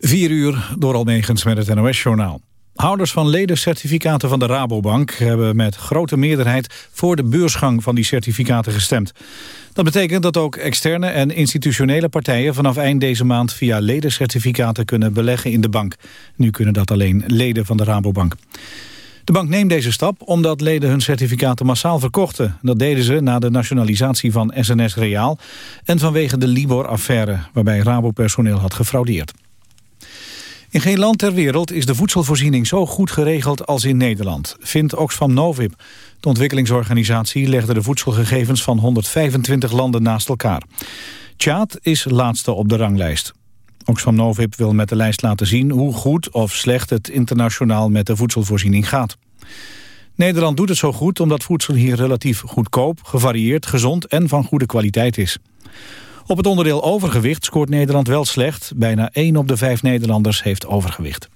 4 uur door Almegens met het NOS-journaal. Houders van ledencertificaten van de Rabobank hebben met grote meerderheid voor de beursgang van die certificaten gestemd. Dat betekent dat ook externe en institutionele partijen vanaf eind deze maand via ledencertificaten kunnen beleggen in de bank. Nu kunnen dat alleen leden van de Rabobank. De bank neemt deze stap omdat leden hun certificaten massaal verkochten. Dat deden ze na de nationalisatie van SNS Reaal en vanwege de Libor-affaire waarbij Rabo-personeel had gefraudeerd. In geen land ter wereld is de voedselvoorziening zo goed geregeld als in Nederland, vindt Oxfam Novib. De ontwikkelingsorganisatie legde de voedselgegevens van 125 landen naast elkaar. Tjaad is laatste op de ranglijst. Oxfam Novib wil met de lijst laten zien hoe goed of slecht het internationaal met de voedselvoorziening gaat. Nederland doet het zo goed omdat voedsel hier relatief goedkoop, gevarieerd, gezond en van goede kwaliteit is. Op het onderdeel overgewicht scoort Nederland wel slecht. Bijna 1 op de 5 Nederlanders heeft overgewicht.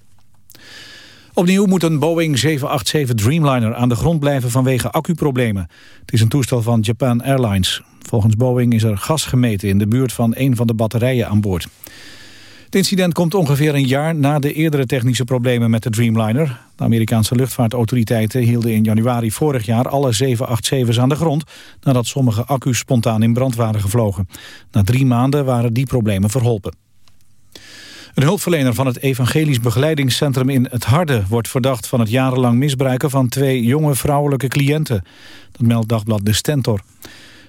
Opnieuw moet een Boeing 787 Dreamliner aan de grond blijven vanwege accuproblemen. Het is een toestel van Japan Airlines. Volgens Boeing is er gas gemeten in de buurt van een van de batterijen aan boord. Het incident komt ongeveer een jaar na de eerdere technische problemen met de Dreamliner. De Amerikaanse luchtvaartautoriteiten hielden in januari vorig jaar alle 787's aan de grond... nadat sommige accu's spontaan in brand waren gevlogen. Na drie maanden waren die problemen verholpen. Een hulpverlener van het Evangelisch Begeleidingscentrum in Het Harde... wordt verdacht van het jarenlang misbruiken van twee jonge vrouwelijke cliënten. Dat meldt dagblad De Stentor.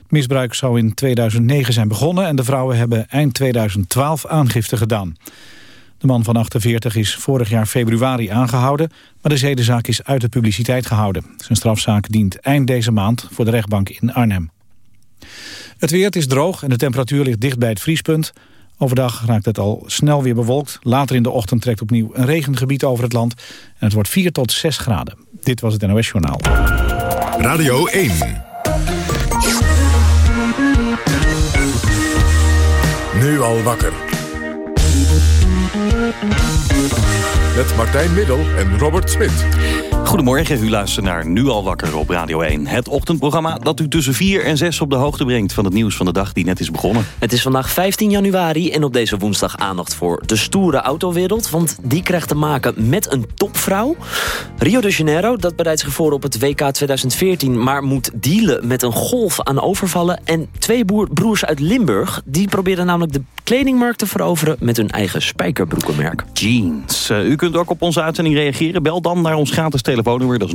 Misbruik zou in 2009 zijn begonnen... en de vrouwen hebben eind 2012 aangifte gedaan. De man van 48 is vorig jaar februari aangehouden... maar de zedenzaak is uit de publiciteit gehouden. Zijn strafzaak dient eind deze maand voor de rechtbank in Arnhem. Het weer is droog en de temperatuur ligt dicht bij het vriespunt. Overdag raakt het al snel weer bewolkt. Later in de ochtend trekt opnieuw een regengebied over het land. En het wordt 4 tot 6 graden. Dit was het NOS Journaal. Radio 1. Nu al wakker. Met Martijn Middel en Robert Smit. Goedemorgen, u luistert naar Nu al wakker op Radio 1. Het ochtendprogramma dat u tussen 4 en 6 op de hoogte brengt... van het nieuws van de dag die net is begonnen. Het is vandaag 15 januari en op deze woensdag aandacht voor de stoere autowereld... want die krijgt te maken met een topvrouw. Rio de Janeiro, dat bereidt zich voor op het WK 2014... maar moet dealen met een golf aan overvallen. En twee broers uit Limburg, die proberen namelijk de kledingmarkt te veroveren... met hun eigen spijkerbroekenmerk. Jeans. Uh, u kunt ook op onze uitzending reageren. Bel dan naar ons gratis telefoonnummer, dat is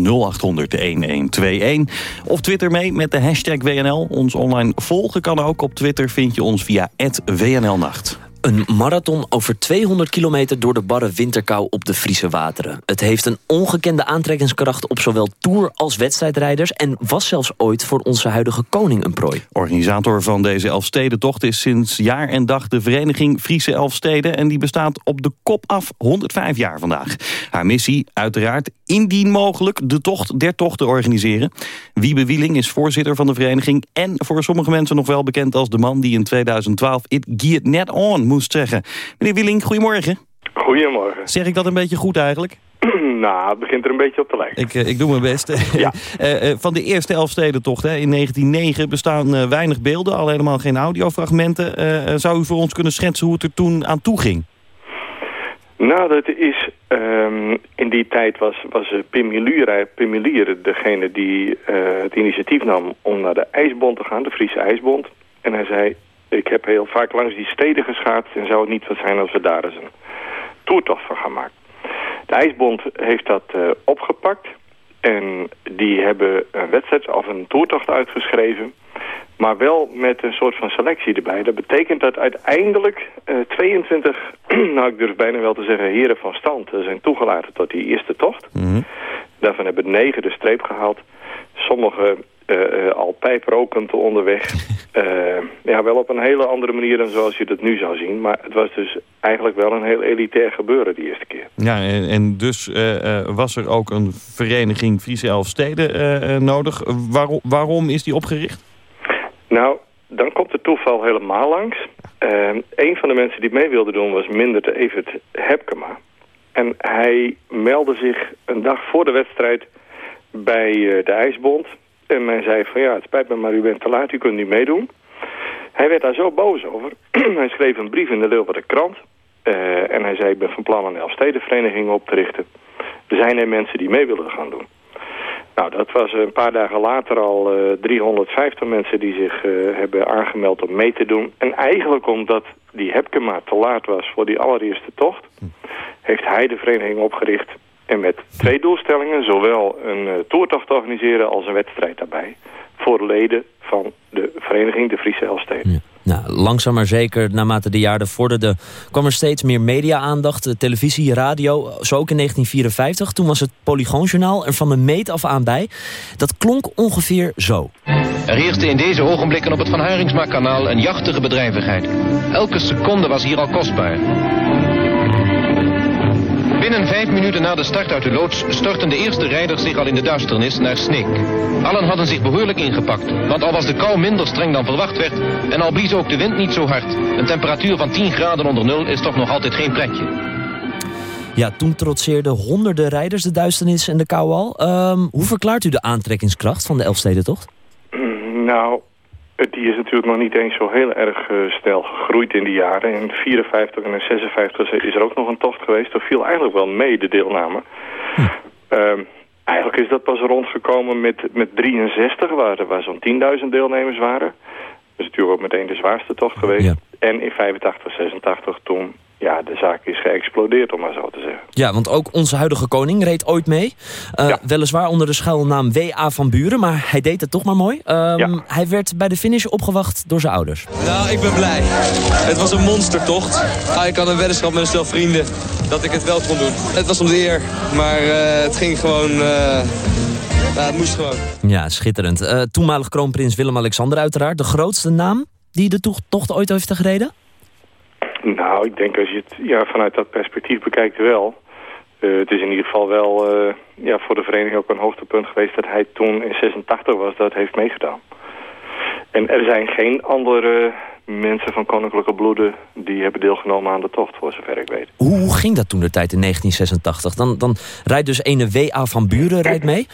0800-1121. Of twitter mee met de hashtag WNL. Ons online volgen kan ook. Op Twitter vind je ons via WNLnacht. Een marathon over 200 kilometer door de barre winterkou op de Friese wateren. Het heeft een ongekende aantrekkingskracht op zowel tour- als wedstrijdrijders... en was zelfs ooit voor onze huidige koning een prooi. Organisator van deze Elfstedentocht is sinds jaar en dag de vereniging Friese Elfsteden... en die bestaat op de kop af 105 jaar vandaag. Haar missie uiteraard indien mogelijk de tocht der tochten organiseren. Wiebe Wieling is voorzitter van de vereniging... en voor sommige mensen nog wel bekend als de man die in 2012 It Geared Net On moest zeggen. Meneer Wieling, goedemorgen. Goedemorgen. Zeg ik dat een beetje goed eigenlijk? nou, het begint er een beetje op te lijken. Ik, ik doe mijn best. Ja. uh, van de eerste Elfstedentocht hè, in 1909 bestaan weinig beelden, al helemaal geen audiofragmenten. Zou u voor ons kunnen schetsen hoe het er toen aan toe ging? Nou, dat is... Um, in die tijd was, was Pim Milier degene die het initiatief nam om naar de IJsbond te gaan, de Friese IJsbond. En hij zei, ik heb heel vaak langs die steden geschaatst en zou het niet wat zijn als we daar eens een toertocht van gaan maken. De IJsbond heeft dat uh, opgepakt en die hebben een wedstrijd of een toertocht uitgeschreven. Maar wel met een soort van selectie erbij. Dat betekent dat uiteindelijk uh, 22, nou ik durf bijna wel te zeggen, heren van stand zijn toegelaten tot die eerste tocht. Mm -hmm. Daarvan hebben negen de streep gehaald. Sommige uh, al pijprokend onderweg. uh, ja, wel op een hele andere manier dan zoals je dat nu zou zien. Maar het was dus eigenlijk wel een heel elitair gebeuren die eerste keer. Ja, en, en dus uh, was er ook een vereniging Friese Elfsteden nodig. Waarom, waarom is die opgericht? Nou, dan komt het toeval helemaal langs. een van de mensen die mee wilde doen was minder de Evert Hepkema. En hij meldde zich een dag voor de wedstrijd bij de IJsbond... En hij zei van ja, het spijt me, maar u bent te laat, u kunt niet meedoen. Hij werd daar zo boos over. hij schreef een brief in de Leeuwarden krant. en hij zei, ik ben van plan een Elfstedenvereniging op te richten. Zijn er mensen die mee willen gaan doen? Nou, dat was een paar dagen later al 350 mensen die zich hebben aangemeld om mee te doen. En eigenlijk omdat die Hepkema te laat was voor die allereerste tocht... heeft hij de vereniging opgericht en met twee doelstellingen, zowel een uh, toertocht organiseren als een wedstrijd daarbij. Voor leden van de vereniging de Friese Elsteden. Ja. Nou, langzaam maar zeker, naarmate de jaren vorderden... kwam er steeds meer media-aandacht, televisie, radio. Zo ook in 1954. Toen was het Polygoonjournaal er van de meet af aan bij. Dat klonk ongeveer zo. Er heerste in deze ogenblikken op het Van Haringsma-kanaal een jachtige bedrijvigheid. Elke seconde was hier al kostbaar. Binnen vijf minuten na de start uit de loods stortten de eerste rijders zich al in de duisternis naar Sneek. Allen hadden zich behoorlijk ingepakt, want al was de kou minder streng dan verwacht werd en al blies ook de wind niet zo hard. Een temperatuur van 10 graden onder nul is toch nog altijd geen pretje. Ja, toen trotseerden honderden rijders de duisternis en de kou al. Ehm, hoe verklaart u de aantrekkingskracht van de Elfstedentocht? Nou, die is natuurlijk nog niet eens zo heel erg uh, snel gegroeid in die jaren. In 54 en in 56 is er ook nog een tocht geweest. Dat viel eigenlijk wel mee, de deelname. Hm. Ehm, eigenlijk is dat pas rondgekomen met, met 63, waar, waar zo'n 10.000 deelnemers waren. Dat is natuurlijk ook meteen de zwaarste tocht geweest. En in 85, 86 toen ja, de zaak is geëxplodeerd, om maar zo te zeggen. Ja, want ook onze huidige koning reed ooit mee. Uh, Weliswaar onder de schuilnaam W.A. van Buren, maar hij deed het toch maar mooi. Um, Hij werd bij de finish opgewacht door zijn ouders. Nou, ik ben blij. Het was een monstertocht. Ah, ik had een weddenschap met een stel vrienden dat ik het wel kon doen. Het was om de eer, maar uh, het ging gewoon... Uh, ja, het moest gewoon. Ja, schitterend. Uh, toenmalig kroonprins Willem-Alexander uiteraard. De grootste naam die de tocht ooit heeft gereden? Nou, ik denk als je het ja, vanuit dat perspectief bekijkt wel. Uh, het is in ieder geval wel uh, ja, voor de vereniging ook een hoogtepunt geweest... dat hij toen in 86 was, dat heeft meegedaan. En er zijn geen andere mensen van koninklijke bloeden... die hebben deelgenomen aan de tocht, voor zover ik weet. Hoe, ging dat toen de tijd in 1986? Dan, dan rijdt dus ene W.A. van Buren rijdt mee.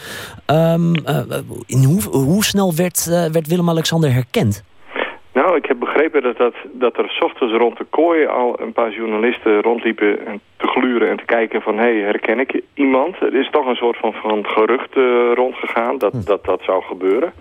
Um, uh, in hoe, hoe snel werd, werd Willem-Alexander herkend? Nou, ik heb begrepen dat, dat, dat er s ochtends rond de kooi al een paar journalisten rondliepen en te gluren en te kijken van, hé, hey, herken ik iemand? Er is toch een soort van, van gerucht uh, rondgegaan dat, hm. dat dat zou gebeuren.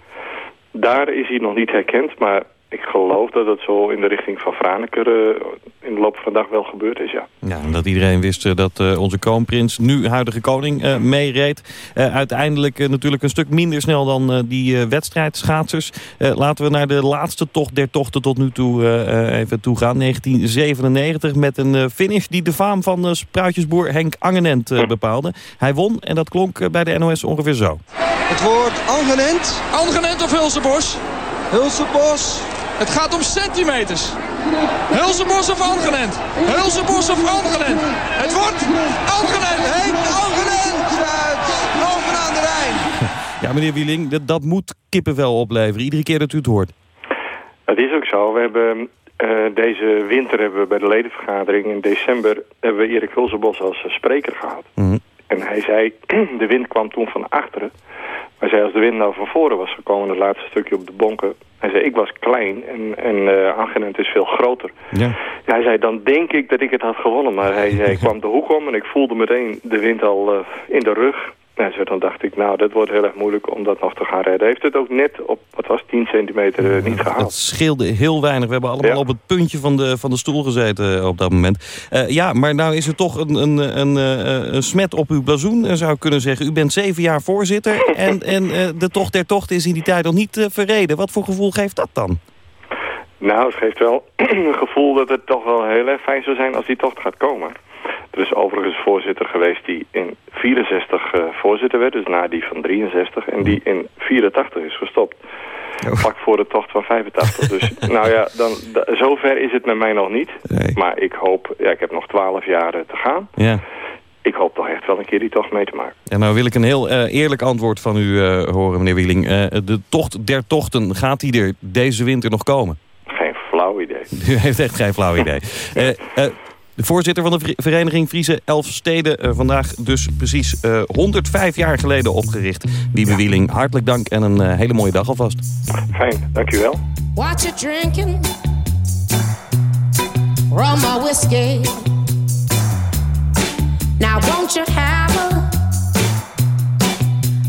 Daar is hij nog niet herkend, maar ik geloof dat het zo in de richting van Franeker uh, in de loop van de dag wel gebeurd is, ja. Ja, en dat iedereen wist uh, dat uh, onze kroonprins, nu huidige koning, meereed. uiteindelijk natuurlijk een stuk minder snel dan die wedstrijdschaatsers. laten we naar de laatste tocht der tochten tot nu toe even toe gaan. 1997 met een finish die de faam van spruitjesboer Henk Angenent bepaalde. Hij won en dat klonk bij de NOS ongeveer zo. Het woord Angenent. Angenent of Hulsebos? Hulsebos. Het gaat om centimeters. Hulsebos of Angenent? Hulsebos of Angenent? Het wordt Angenent. Henk Angenent uit bovenaan de Rijn. Ja, meneer Wieling, dat, dat moet kippenvel opleveren. Iedere keer dat u het hoort. Dat is ook zo. We hebben uh, deze winter hebben we bij de ledenvergadering in december... hebben we Erik Hulsebos als spreker gehad. Mm En hij zei, de wind kwam toen van achteren. Maar zei, als de wind nou van voren was gekomen, het laatste stukje op de bonken... Hij zei, ik was klein en, en uh, is veel groter. Ja. Hij zei, dan denk ik dat ik het had gewonnen. Maar hij, hij kwam de hoek om en ik voelde meteen de wind al uh, in de rug. En zo dan dacht ik, nou, dat wordt heel erg moeilijk om dat nog te gaan redden. Heeft het ook net op, wat was 10 centimeter uh, niet gehaald. Het scheelde heel weinig. We hebben allemaal op het puntje van de, van de stoel gezeten op dat moment. Uh, ja, maar nou is er toch een, een, een, een smet op uw blazoen, zou ik kunnen zeggen. U bent zeven jaar voorzitter en, en de tocht der tocht is in die tijd nog niet verreden. Wat voor gevoel geeft dat dan? Nou, het geeft wel een gevoel dat het toch wel heel erg fijn zou zijn als die tocht gaat komen. Er is overigens voorzitter geweest die in 64 uh, eh, voorzitter werd, dus na die van 63, en die in 84 is gestopt. Oh. Vlak voor de tocht van 85. Dus nou ja, dan, zover is het met mij nog niet. Maar ik hoop, ja, ik heb nog 12 jaar te gaan. Ja. Ik hoop toch echt wel een keer die tocht mee te maken. En nou wil ik een heel uh, eerlijk antwoord van u uh, horen, meneer Wieling. de tocht der tochten, gaat die er deze winter nog komen? Geen flauw idee. U heeft echt geen flauw idee. De voorzitter van de vereniging Friese Elfsteden. Uh, vandaag dus precies uh, eh, 105 jaar geleden opgericht. Die bewieling. Hartelijk dank en een uh, hele mooie dag alvast. Fijn, dankjewel. Watch it drinking. Rum my whiskey. Now won't you have a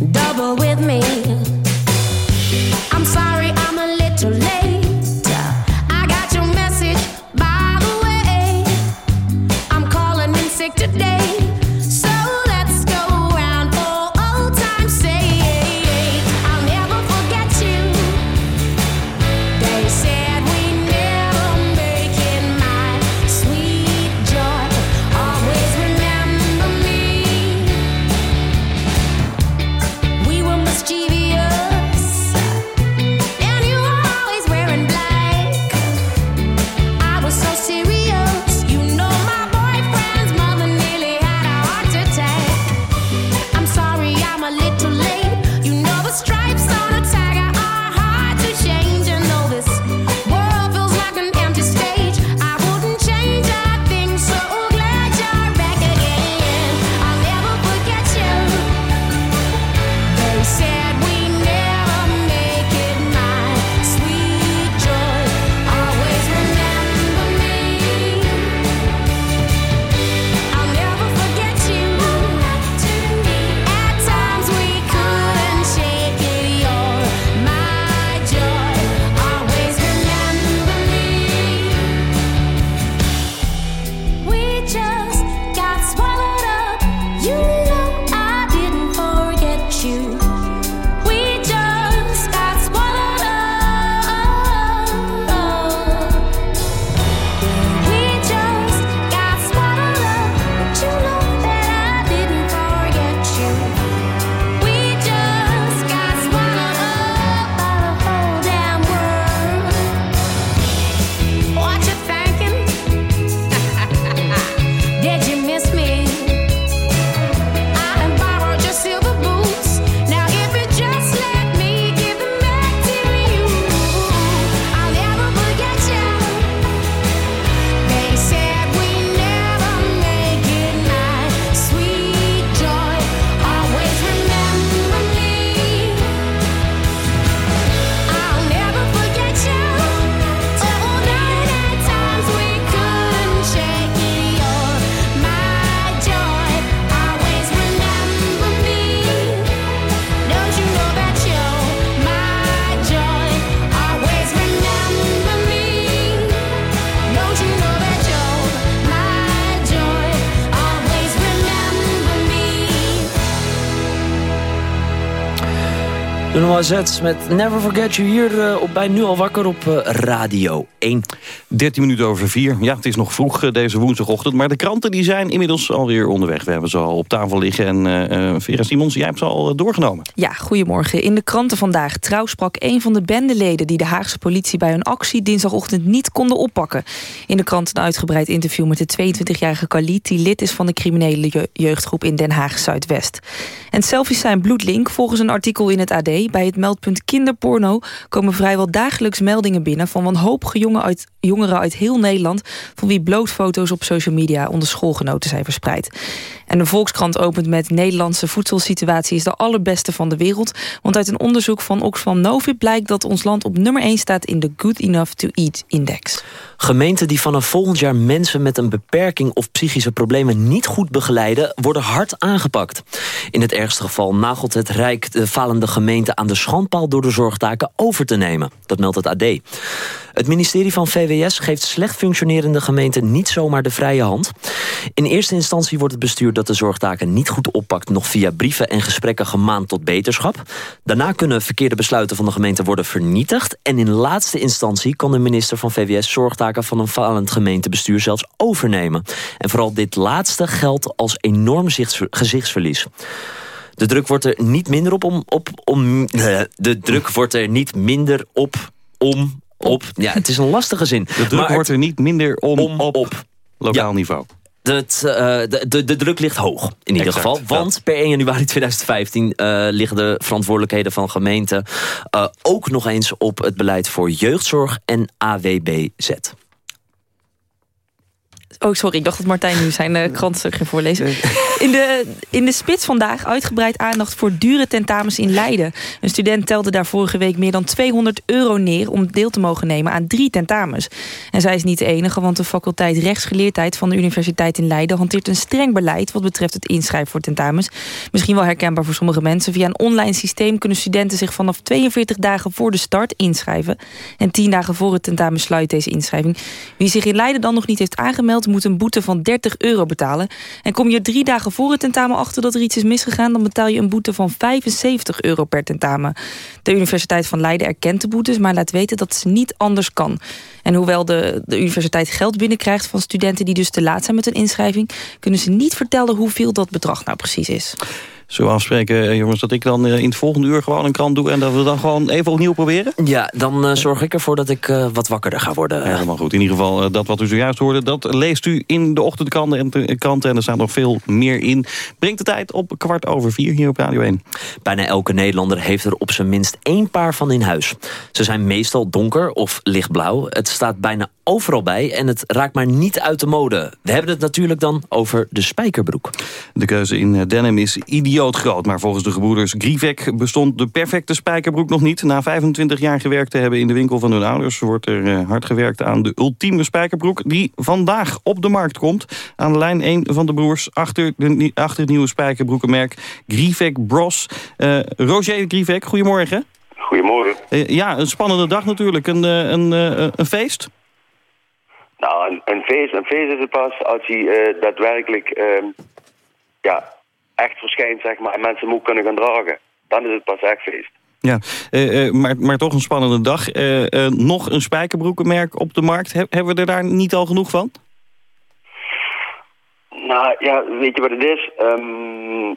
double with me? Met Never Forget You hier eh, op, bij Nu Al Wakker op eh, Radio 1. 13 minuten over 4. Ja, het is nog vroeg eh, deze woensdagochtend. Maar de kranten die zijn inmiddels alweer onderweg. We hebben ze al op tafel liggen. En eh, eh, Vera Simons, jij hebt ze al doorgenomen. Ja, goedemorgen. In de kranten vandaag trouw sprak een van de bendeleden... die de Haagse politie bij hun actie dinsdagochtend niet konden oppakken. In de krant een uitgebreid interview met de 22-jarige Khalid... die lid is van de criminele je- jeugdgroep in Den Haag Zuidwest. En selfies zijn bloedlink. Volgens een artikel in het AD bij het meldpunt kinderporno... komen vrijwel dagelijks meldingen binnen... van wanhopige jongen uit, jongeren uit heel Nederland... van wie blootfoto's op social media onder schoolgenoten zijn verspreid. En de Volkskrant opent met Nederlandse voedselsituatie is de allerbeste van de wereld. Want uit een onderzoek van Oxfam Novib blijkt dat ons land op nummer 1 staat in de Good Enough to Eat Index. Gemeenten die vanaf volgend jaar mensen met een beperking of psychische problemen niet goed begeleiden, worden hard aangepakt. In het ergste geval nagelt het Rijk de falende gemeente aan de schandpaal door de zorgtaken over te nemen. Dat meldt het AD. Het ministerie van VWS geeft slecht functionerende gemeenten niet zomaar de vrije hand. In eerste instantie wordt het bestuur dat de zorgtaken niet goed oppakt nog via brieven en gesprekken gemaand tot beterschap. Daarna kunnen verkeerde besluiten van de gemeente worden vernietigd. En in laatste instantie kan de minister van VWS zorgtaken van een falend gemeentebestuur zelfs overnemen. En vooral dit laatste geldt als enorm zichts- gezichtsverlies. De druk wordt er niet minder op om. op om de druk wordt er niet minder op om. Op. Ja, het is een lastige zin. De druk Maar wordt er niet minder om, om op, op. lokaal Ja. niveau. Het, eh, de, de, de druk ligt hoog, in ieder Exact, geval. Want per 1 januari 2015 eh, liggen de verantwoordelijkheden van gemeenten... eh, ook nog eens op het beleid voor jeugdzorg en AWBZ. Oh, sorry, ik dacht dat Martijn nu zijn uh, krantstuk ging voorlezen. In de, in de spits vandaag uitgebreid aandacht voor dure tentamens in Leiden. Een student telde daar vorige week meer dan 200 euro neer... om deel te mogen nemen aan drie tentamens. En zij is niet de enige, want de faculteit rechtsgeleerdheid... van de Universiteit in Leiden hanteert een streng beleid... wat betreft het inschrijven voor tentamens. Misschien wel herkenbaar voor sommige mensen. Via een online systeem kunnen studenten zich vanaf 42 dagen voor de start inschrijven. En 10 dagen voor het tentamen sluit deze inschrijving. Wie zich in Leiden dan nog niet heeft aangemeld... moet een boete van 30 euro betalen. En kom je drie dagen voor het tentamen achter dat er iets is misgegaan... dan betaal je een boete van 75 euro per tentamen. De Universiteit van Leiden erkent de boetes... maar laat weten dat ze niet anders kan. En hoewel de, de universiteit geld binnenkrijgt van studenten... die dus te laat zijn met een inschrijving... kunnen ze niet vertellen hoeveel dat bedrag nou precies is. Zullen we afspreken, eh, jongens, dat ik dan eh, in het volgende uur gewoon een krant doe... en dat we dan gewoon even opnieuw proberen? Ja, dan uh, zorg ik ervoor dat ik wat wakkerder ga worden. Helemaal goed. In ieder geval, dat wat u zojuist hoorde... dat leest u in de ochtendkranten en, de kranten, en er staat nog veel meer in. Brengt de tijd op kwart over vier hier op Radio 1. Bijna elke Nederlander heeft er op zijn minst één paar van in huis. Ze zijn meestal donker of lichtblauw. Het staat bijna overal bij en het raakt maar niet uit de mode. We hebben het natuurlijk dan over de spijkerbroek. De keuze in denim is idioot groot, maar volgens de gebroeders Grievek bestond de perfecte spijkerbroek nog niet. Na 25 jaar gewerkt te hebben in de winkel van hun ouders... wordt er hard gewerkt aan de ultieme spijkerbroek... die vandaag op de markt komt. Aan de lijn een van de broers achter, de, achter het nieuwe spijkerbroekenmerk Grievek Bros. Uh, Roger Grievek, goedemorgen. Goedemorgen. Uh, ja, een spannende dag natuurlijk. Een, uh, een, een feest? Nou, een, een, feest, een feest is het pas als hij daadwerkelijk ehm, ja, echt verschijnt, zeg maar, en mensen ook kunnen gaan dragen. Dan is het pas echt feest. Ja, uh, uh, maar, maar toch een spannende dag. Nog een spijkerbroekenmerk op de markt. He hebben we er daar niet al genoeg van? Nou ja, weet je wat het is? Um,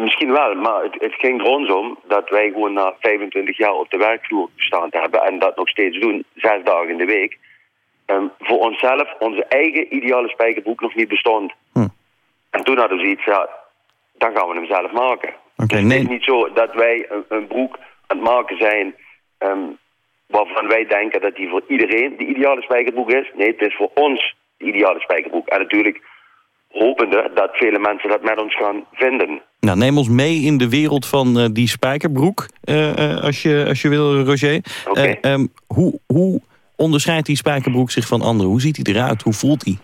misschien wel, maar het, het ging er ons om dat wij gewoon na 25 jaar op de werkvloer gestaan hebben... en dat nog steeds doen, zes dagen in de week... Um, voor onszelf onze eigen ideale spijkerbroek nog niet bestond. Hm. En toen hadden we zoiets, ja, dan gaan we hem zelf maken. Okay, dus nee. Het is niet zo dat wij een, een broek aan het maken zijn... Um, waarvan wij denken dat die voor iedereen de ideale spijkerbroek is. Nee, het is voor ons de ideale spijkerbroek. En natuurlijk hopende dat vele mensen dat met ons gaan vinden. Nou, neem ons mee in de wereld van uh, die spijkerbroek, uh, uh, als, je, als je wil, Roger. Okay. Um, hoe, hoe onderscheidt die spijkerbroek zich van anderen? Hoe ziet hij eruit? Hoe voelt hij?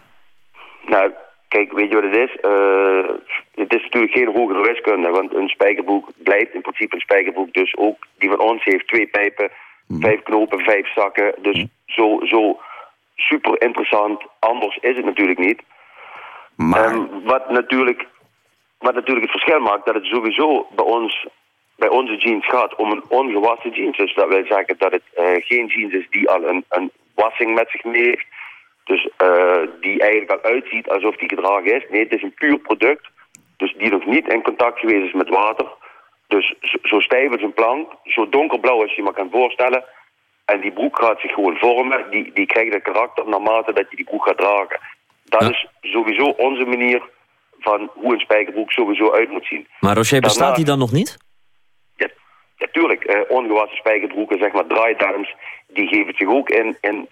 Nou, kijk, weet je wat het is? Uh, het is natuurlijk geen hogere wiskunde, want een spijkerbroek blijft in principe een spijkerbroek. Dus ook die van ons heeft twee pijpen, mm. vijf knopen, vijf zakken. Dus mm. zo, zo super interessant. Anders is het natuurlijk niet. Maar... Um, wat, natuurlijk, wat natuurlijk het verschil maakt, dat het sowieso bij ons bij onze jeans gaat om een ongewassen jeans. Dus dat wil zeggen dat het uh, geen jeans is die al een, een wassing met zich mee heeft. Dus uh, die eigenlijk al uitziet alsof die gedragen is. Nee, het is een puur product. Dus die nog niet in contact geweest is met water. Dus zo, zo stijf als een plank. Zo donkerblauw als je je maar kan voorstellen. En die broek gaat zich gewoon vormen. Die, die krijgt een karakter naarmate dat je die broek gaat dragen. Dat ja. is sowieso onze manier van hoe een spijkerbroek sowieso uit moet zien. Maar Roger, bestaat Daarna, die dan nog niet? Ja, ja tuurlijk. Uh, ongewassen spijkerbroeken, zeg maar draaidarms, die geven zich ook in, in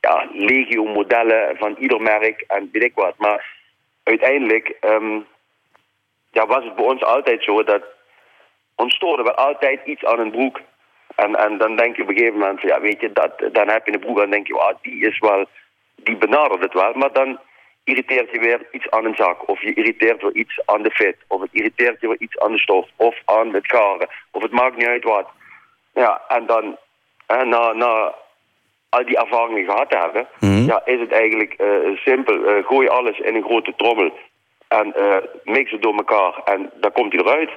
ja, legio modellen van ieder merk en weet ik wat. Maar uiteindelijk ja, was het bij ons altijd zo dat ons stoorde altijd iets aan een broek. En, en dan denk je op een gegeven moment, ja weet je, dat, dan heb je een broek en denk je, ah, die is wel, die benadert het wel. Maar dan irriteert je weer iets aan een zak. Of je irriteert weer iets aan de fit. Of het irriteert je weer iets aan de stof. Of aan het garen. Of het maakt niet uit wat. Ja, en dan, hè, na, na al die ervaringen gehad te hebben, mm -hmm. ja, is het eigenlijk uh, simpel. Uh, gooi alles in een grote trommel en uh, mix het door elkaar en dan komt hij eruit.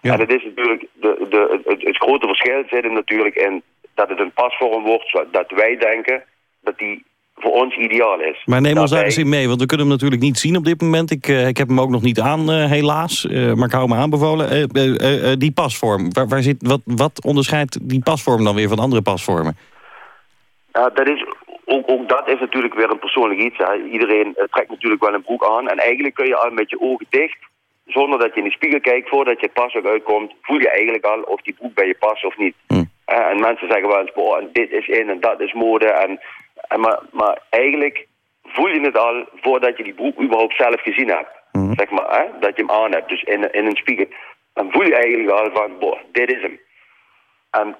Ja. En het is natuurlijk, de, de, het, het grote verschil zit er natuurlijk in dat het een pasvorm wordt, dat wij denken dat die voor ons ideaal is. Maar neem ons daar eens in mee, want we kunnen hem natuurlijk niet zien op dit moment. Ik, uh, ik heb hem ook nog niet aan, uh, helaas, uh, maar ik hou me aanbevolen. die pasvorm, waar, waar, zit, wat, wat onderscheidt die pasvorm dan weer van andere pasvormen? Ja, dat is, ook, ook dat is natuurlijk weer een persoonlijk iets. Hè. Iedereen trekt natuurlijk wel een broek aan. En eigenlijk kun je al met je ogen dicht, zonder dat je in de spiegel kijkt, voordat je pas ook uitkomt, voel je eigenlijk al of die broek bij je past of niet. Hm. en mensen zeggen wel eens, boah, dit is in en dat is mode. En, en maar, maar eigenlijk voel je het al voordat je die broek überhaupt zelf gezien hebt. Zeg maar, hè? dat je hem aan hebt, dus in, in een spiegel. Dan voel je eigenlijk al van, boh, dit is hem. En,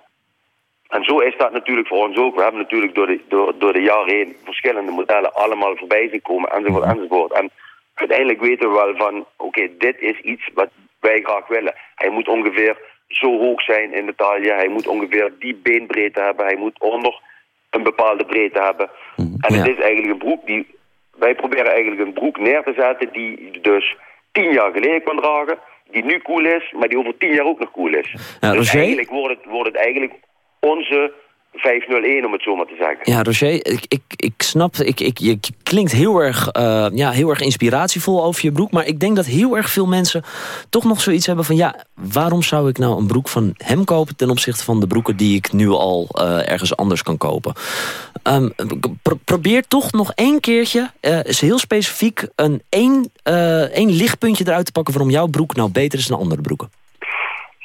en zo is dat natuurlijk voor ons ook. We hebben natuurlijk door de, door, door de jaren heen verschillende modellen allemaal voorbij zien komen, enzovoort, enzovoort. En uiteindelijk weten we wel van, oké, dit is iets wat wij graag willen. Hij moet ongeveer zo hoog zijn in de taille, hij moet ongeveer die beenbreedte hebben, hij moet onder een bepaalde breedte hebben. En het is eigenlijk een broek die... Wij proberen eigenlijk een broek neer te zetten die dus tien jaar geleden kon dragen, die nu cool is, maar die over tien jaar ook nog cool is. Dus Roger? eigenlijk wordt het, wordt het eigenlijk onze 501, om het zo maar te zeggen. Ja, Roger, ik, ik, ik snap, ik, ik, je klinkt heel erg, eh, ja, heel erg inspiratievol over je broek. Maar ik denk dat heel erg veel mensen toch nog zoiets hebben van... ja, waarom zou ik nou een broek van hem kopen... ten opzichte van de broeken die ik nu al eh, ergens anders kan kopen? Ehm, pro- probeer toch nog één keertje, eh, is heel specifiek... een één, één lichtpuntje eruit te pakken... waarom jouw broek nou beter is dan andere broeken.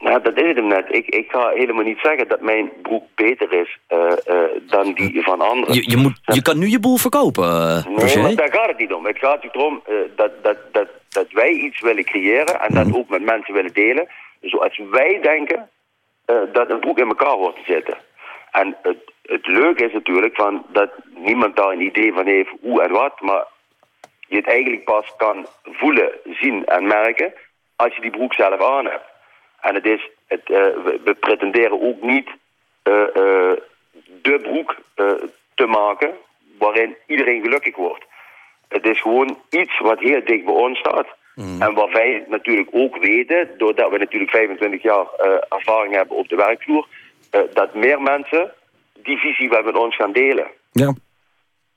Nou, dat is het hem net. Ik, ik ga helemaal niet zeggen dat mijn broek beter is eh, eh, dan die van anderen. Je, je, moet, je kan nu je boel verkopen, eh, Nee, maar daar gaat het niet om. Het gaat erom dat, dat, dat, dat wij iets willen creëren en dat ook met mensen willen delen. Zoals wij denken dat een broek in elkaar hoort te zitten. En het, het leuke is natuurlijk van dat niemand daar een idee van heeft hoe en wat, maar je het eigenlijk pas kan voelen, zien en merken als je die broek zelf aan hebt. En het is, het, eh, we, we pretenderen ook niet eh, de broek te maken waarin iedereen gelukkig wordt. Het is gewoon iets wat heel dicht bij ons staat. En wat wij natuurlijk ook weten, doordat we natuurlijk 25 jaar ervaring hebben op de werkvloer, dat meer mensen die visie wel met ons gaan delen. Ja.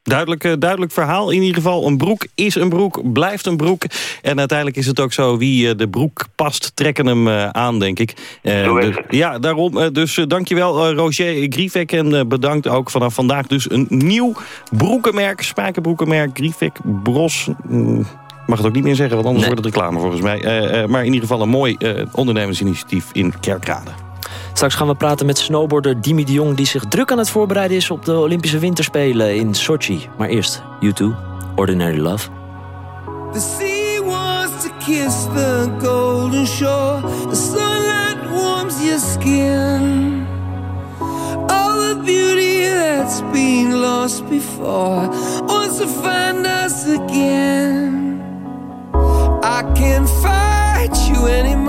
Duidelijk, eh, duidelijk verhaal. In ieder geval, een broek is een broek, blijft een broek. En uiteindelijk is het ook zo, wie eh, de broek past, trekken hem eh, aan, denk ik. Dus- ja, daarom. dus dankjewel, Roger Griefek. En bedankt ook vanaf vandaag dus een nieuw broekenmerk, spijkerbroekenmerk, Griefek Bros. Mm, mag het ook niet meer zeggen, want anders Nee. wordt het reclame volgens mij. Maar in ieder geval een mooi ondernemersinitiatief in Kerkrade. Straks gaan we praten met snowboarder Dimi de Jong... die zich druk aan het voorbereiden is op de Olympische Winterspelen in Sochi. Maar eerst, U2, Ordinary Love. The sea wants to kiss the golden shore. The sunlight warms your skin. All the beauty that's been lost before wants to find us again. I can't fight you anymore.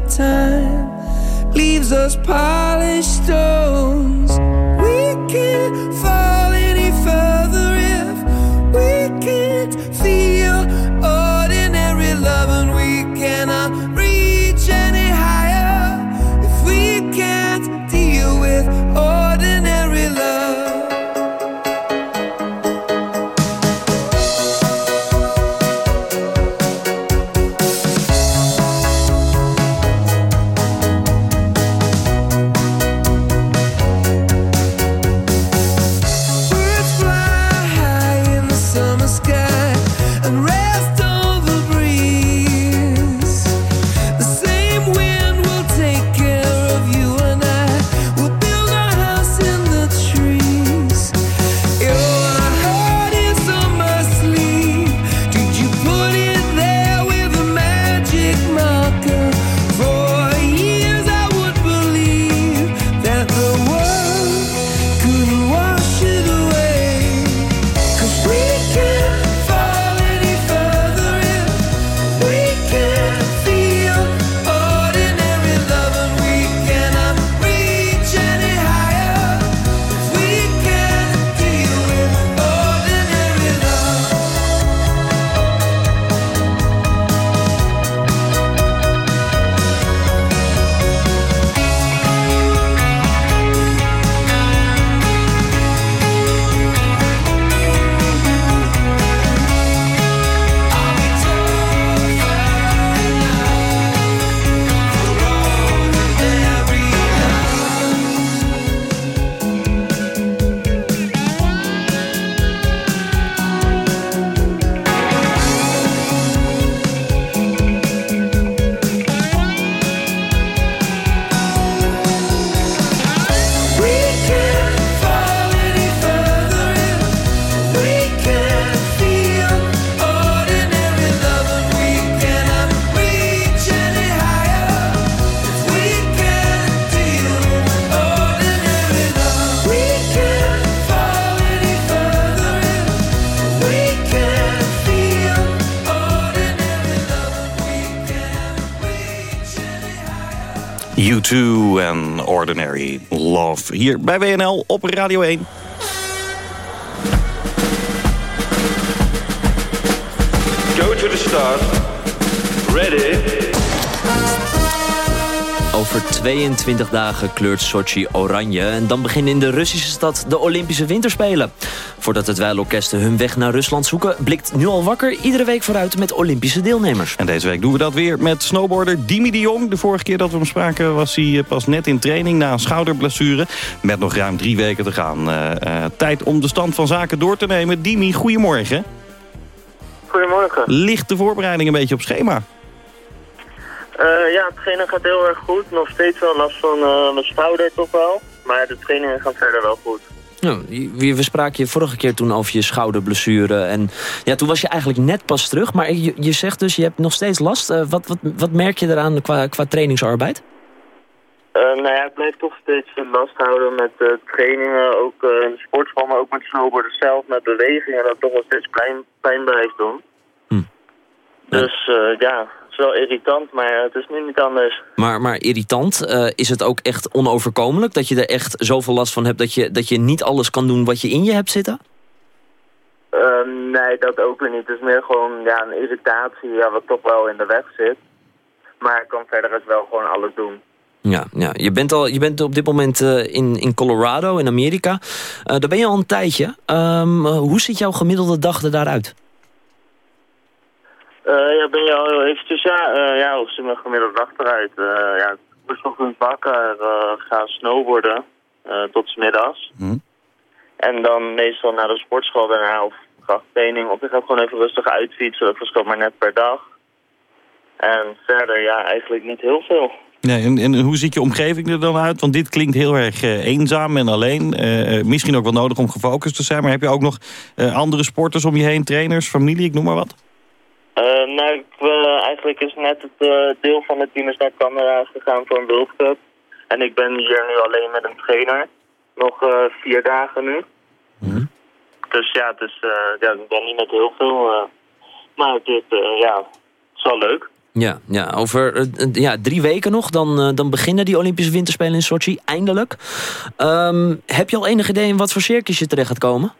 Time leaves us polished stones. Love. Hier bij WNL op Radio 1. Go to the start. Ready. Over 22 dagen kleurt Sochi oranje. En dan beginnen in de Russische stad de Olympische Winterspelen. Voordat het dweilorkesten hun weg naar Rusland zoeken... blikt nu al wakker iedere week vooruit met Olympische deelnemers. En deze week doen we dat weer met snowboarder Dimi de Jong. De vorige keer dat we hem spraken was hij eh, pas net in training... na een schouderblessure. Met nog ruim drie weken te gaan. Eh, eh, tijd om de stand van zaken door te nemen. Dimi, goedemorgen. Goedemorgen. Ligt de voorbereiding een beetje op schema? Eh, ja, het trainen gaat heel erg goed. Nog steeds wel last van eh, mijn schouder toch wel. Maar de trainingen gaan verder wel goed. Nou, we we spraken je vorige keer toen over je schouderblessure. En ja, toen was je eigenlijk net pas terug. Maar je, je zegt dus, je hebt nog steeds last. Eh, wat, wat, wat merk je eraan qua, qua trainingsarbeid? Eh, nou ja, ik blijf toch steeds last houden met eh, trainingen. Ook in de sportschool, maar ook met snowboarden zelf. Met bewegingen, dat toch wel steeds pijn, pijn blijft doen. Dus eh, ja, is wel irritant, maar het is nu niet anders. Maar, maar irritant, eh, is het ook echt onoverkomelijk? Dat je er echt zoveel last van hebt dat je, dat je niet alles kan doen wat je in je hebt zitten? Eh, nee, dat ook weer niet. Het is meer gewoon ja, een irritatie ja, wat toch wel in de weg zit. Maar ik kan verder dus wel gewoon alles doen. Ja, ja. Je, bent al, je bent op dit moment eh, in, in Colorado, in Amerika. Eh, daar ben je al een tijdje. Ehm, hoe ziet jouw gemiddelde dag er daaruit? Eh, ja, ben je al heel eventjes, ja, eh, ja, hoe ziet mijn gemiddelde dag eruit? Eh, ja, ik word ochtends wakker, eh, ga snowboarden tot 's middags. En dan meestal naar de sportschool daarna of krachttraining. Of ik ga gewoon even rustig uitfietsen, dat verschilt maar net per dag. En verder, ja, eigenlijk niet heel veel. Nee, en, en hoe ziet je omgeving er dan uit? Want dit klinkt heel erg eenzaam en alleen. Misschien ook wel nodig om gefocust te zijn. Maar heb je ook nog andere sporters om je heen? Trainers, familie, ik noem maar wat? Eh, nou, ik, eh, eigenlijk is net het eh, deel van het team is naar Canada gegaan voor een World Cup. En ik ben hier nu alleen met een trainer. Nog vier dagen nu. Dus ja, eh, ja, ik ben niet met heel veel. maar het is, eh, ja, het is wel leuk. Ja, ja over ja, drie weken nog, dan, dan beginnen die Olympische Winterspelen in Sochi, eindelijk. Ehm, heb je al enig idee in wat voor circus je terecht gaat komen?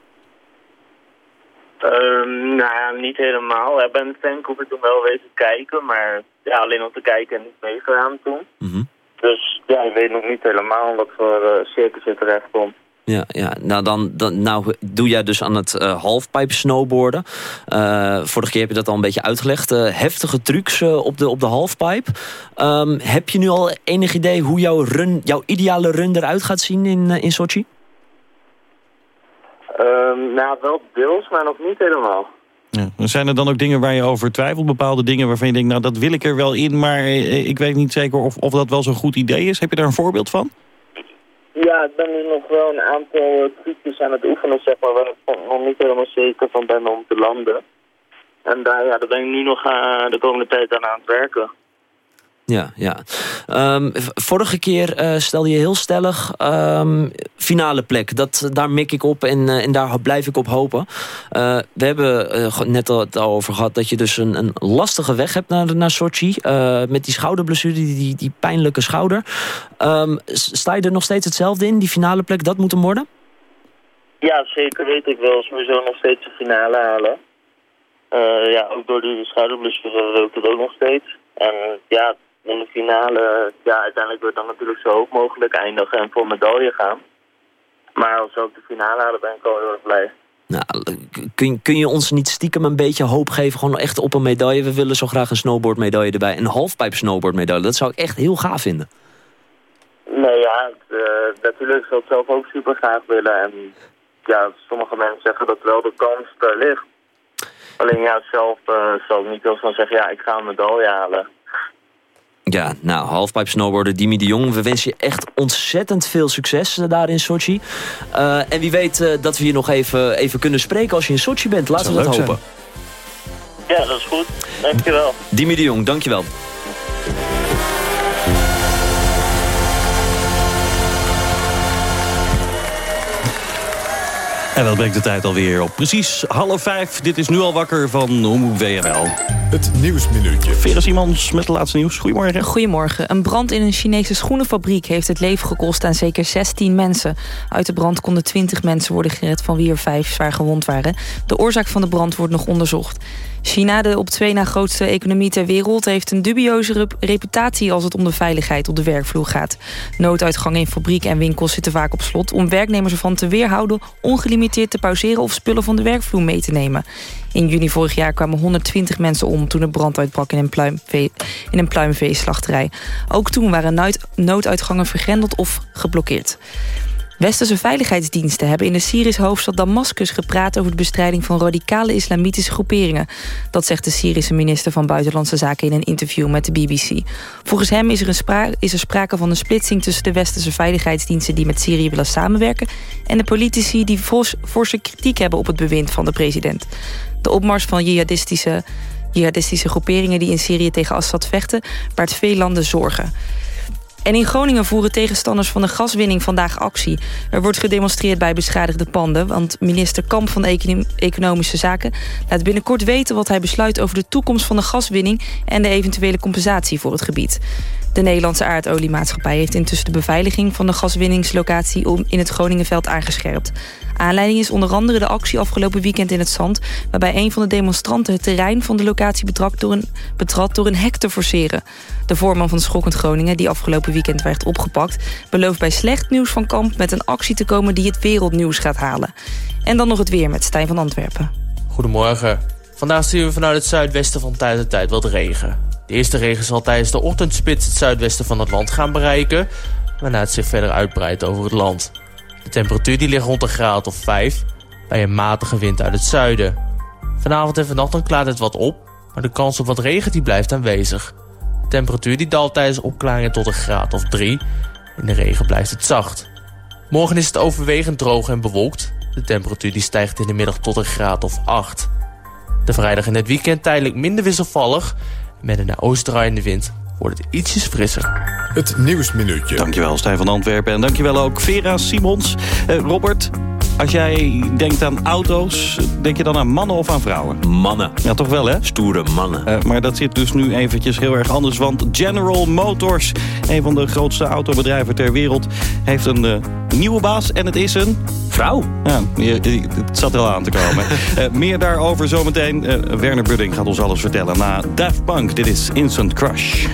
Ehm, nou ja, niet helemaal. Ik ben Vancouver toen wel wezen kijken, maar ja, alleen om te kijken en niet meegegaan toen. Dus ja, ik weet nog niet helemaal wat voor eh, circus je terecht komt. Ja, ja. Nou, dan, dan, nou doe jij dus aan het eh halfpipe snowboarden. Eh, vorige keer heb je dat al een beetje uitgelegd. Heftige trucs op, de, op de halfpipe. Ehm, heb je nu al enig idee hoe jouw, run, jouw ideale run eruit gaat zien in, in Sochi? Ehm, nou, wel deels, maar nog niet helemaal. Ja. Zijn er dan ook dingen waar je over twijfelt? Bepaalde dingen waarvan je denkt, nou dat wil ik er wel in... maar eh, ik weet niet zeker of, of dat wel zo'n goed idee is. Heb je daar een voorbeeld van? Ja, ik ben nu nog wel een aantal uh, trucjes aan het oefenen, zeg maar, waar ik nog niet helemaal zeker van ben om te landen. En daar, ja, daar ben ik nu nog eh, de komende tijd aan aan het werken. Ja, ja. Ehm, vorige keer eh, stelde je heel stellig ehm, finale plek. Dat, daar mik ik op en, eh, en daar blijf ik op hopen. Eh, we hebben net al het al over gehad dat je dus een, een lastige weg hebt naar, naar Sochi. met die schouderblessure, die, die, pijnlijke schouder. Ehm, sta je er nog steeds hetzelfde in, die finale plek, dat moet hem worden? Ja, zeker weet ik wel sowieso nog steeds de finale halen. Ja, ook door die schouderblessure wil ik het ook nog steeds. En ja, in de finale, ja, uiteindelijk wil ik dan natuurlijk zo hoog mogelijk eindigen en voor medaille gaan. Maar als we ook de finale halen, ben ik al heel erg blij. Nou, kun, kun je ons niet stiekem een beetje hoop geven? Gewoon echt op een medaille. We willen zo graag een snowboardmedaille erbij. Een halfpipe snowboardmedaille. Dat zou ik echt heel gaaf vinden. Nee, ja, het, eh, natuurlijk zou ik zelf ook super graag willen. En ja, sommige mensen zeggen dat wel de kans er ligt. Alleen ja, zelf eh zou ik niet heel snel zeggen, ja, ik ga een medaille halen. Ja, nou, halfpipe snowboarder Dimi de Jong. We wensen je echt ontzettend veel succes eh, daar in Sochi. Eh, en wie weet eh, dat we je nog even, even kunnen spreken als je in Sochi bent. Laten we dat hopen. Ja, dat is goed. Dankjewel. Dimi de Jong, dankjewel. En wat brengt de tijd alweer op? Precies half vijf. Dit is nu al wakker van Omroep WNL. Het Nieuwsminuutje. Vera Simons met het laatste nieuws. Goedemorgen. Goedemorgen. Een brand in een Chinese schoenenfabriek heeft het leven gekost aan zeker 16 mensen. Uit de brand konden 20 mensen worden gered, van wie er vijf zwaar gewond waren. De oorzaak van de brand wordt nog onderzocht. China, de op twee na grootste economie ter wereld... heeft een dubieuze rep- reputatie als het om de veiligheid op de werkvloer gaat. Nooduitgangen in fabrieken en winkels zitten vaak op slot... om werknemers ervan te weerhouden ongelimiteerd te pauzeren... of spullen van de werkvloer mee te nemen. In juni vorig jaar kwamen 120 mensen om toen er brand uitbrak in een, pluimvee, in een pluimveeslachterij. Ook toen waren nooduitgangen vergrendeld of geblokkeerd. Westerse veiligheidsdiensten hebben in de Syrische hoofdstad Damascus gepraat over de bestrijding van radicale islamitische groeperingen. Dat zegt de Syrische minister van Buitenlandse Zaken in een interview met de BBC. Volgens hem is er, een is er sprake van een splitsing tussen de Westerse veiligheidsdiensten die met Syrië willen samenwerken en de politici die fors- forse kritiek hebben op het bewind van de president. De opmars van jihadistische, jihadistische groeperingen die in Syrië tegen Assad vechten baart veel landen zorgen. En in Groningen voeren tegenstanders van de gaswinning vandaag actie. Er wordt gedemonstreerd bij beschadigde panden... want minister Kamp van Econom- Economische Zaken laat binnenkort weten... wat hij besluit over de toekomst van de gaswinning... en de eventuele compensatie voor het gebied. De Nederlandse aardoliemaatschappij heeft intussen de beveiliging... van de gaswinningslocatie in het Groningenveld aangescherpt. Aanleiding is onder andere de actie afgelopen weekend in het Zand... waarbij een van de demonstranten het terrein van de locatie betrad door een, betrad door een hek te forceren. De voorman van Schokkend Groningen, die afgelopen weekend werd opgepakt... belooft bij slecht nieuws van Kamp met een actie te komen die het wereldnieuws gaat halen. En dan nog het weer met Stijn van Antwerpen. Goedemorgen. Vandaag zien we vanuit het zuidwesten van tijd tot tijd wat regen. De eerste regen zal tijdens de ochtendspits het zuidwesten van het land gaan bereiken... waarna het zich verder uitbreidt over het land. De temperatuur die ligt rond een graad of 5 bij een matige wind uit het zuiden. Vanavond en vannacht dan klaart het wat op, maar de kans op wat regen die blijft aanwezig. De temperatuur die daalt tijdens opklaringen tot een graad of 3. In de regen blijft het zacht. Morgen is het overwegend droog en bewolkt. De temperatuur die stijgt in de middag tot een graad of 8. De vrijdag en het weekend tijdelijk minder wisselvallig. Met een naar oost draaiende wind wordt het ietsjes frisser. Het Nieuwsminuutje. Dankjewel Stijn van Antwerpen. En dankjewel ook Vera Simons. Eh, Robert, als jij denkt aan auto's, denk je dan aan mannen of aan vrouwen? Mannen. Ja, toch wel hè? Stoere mannen. Eh, maar dat zit dus nu eventjes heel erg anders. Want General Motors, een van de grootste autobedrijven ter wereld... heeft een eh, nieuwe baas en het is een... Vrouw. Ja, het zat er al aan te komen. Eh, meer daarover zometeen. Werner Budding gaat ons alles vertellen na Daft Punk. Dit is Instant Crush.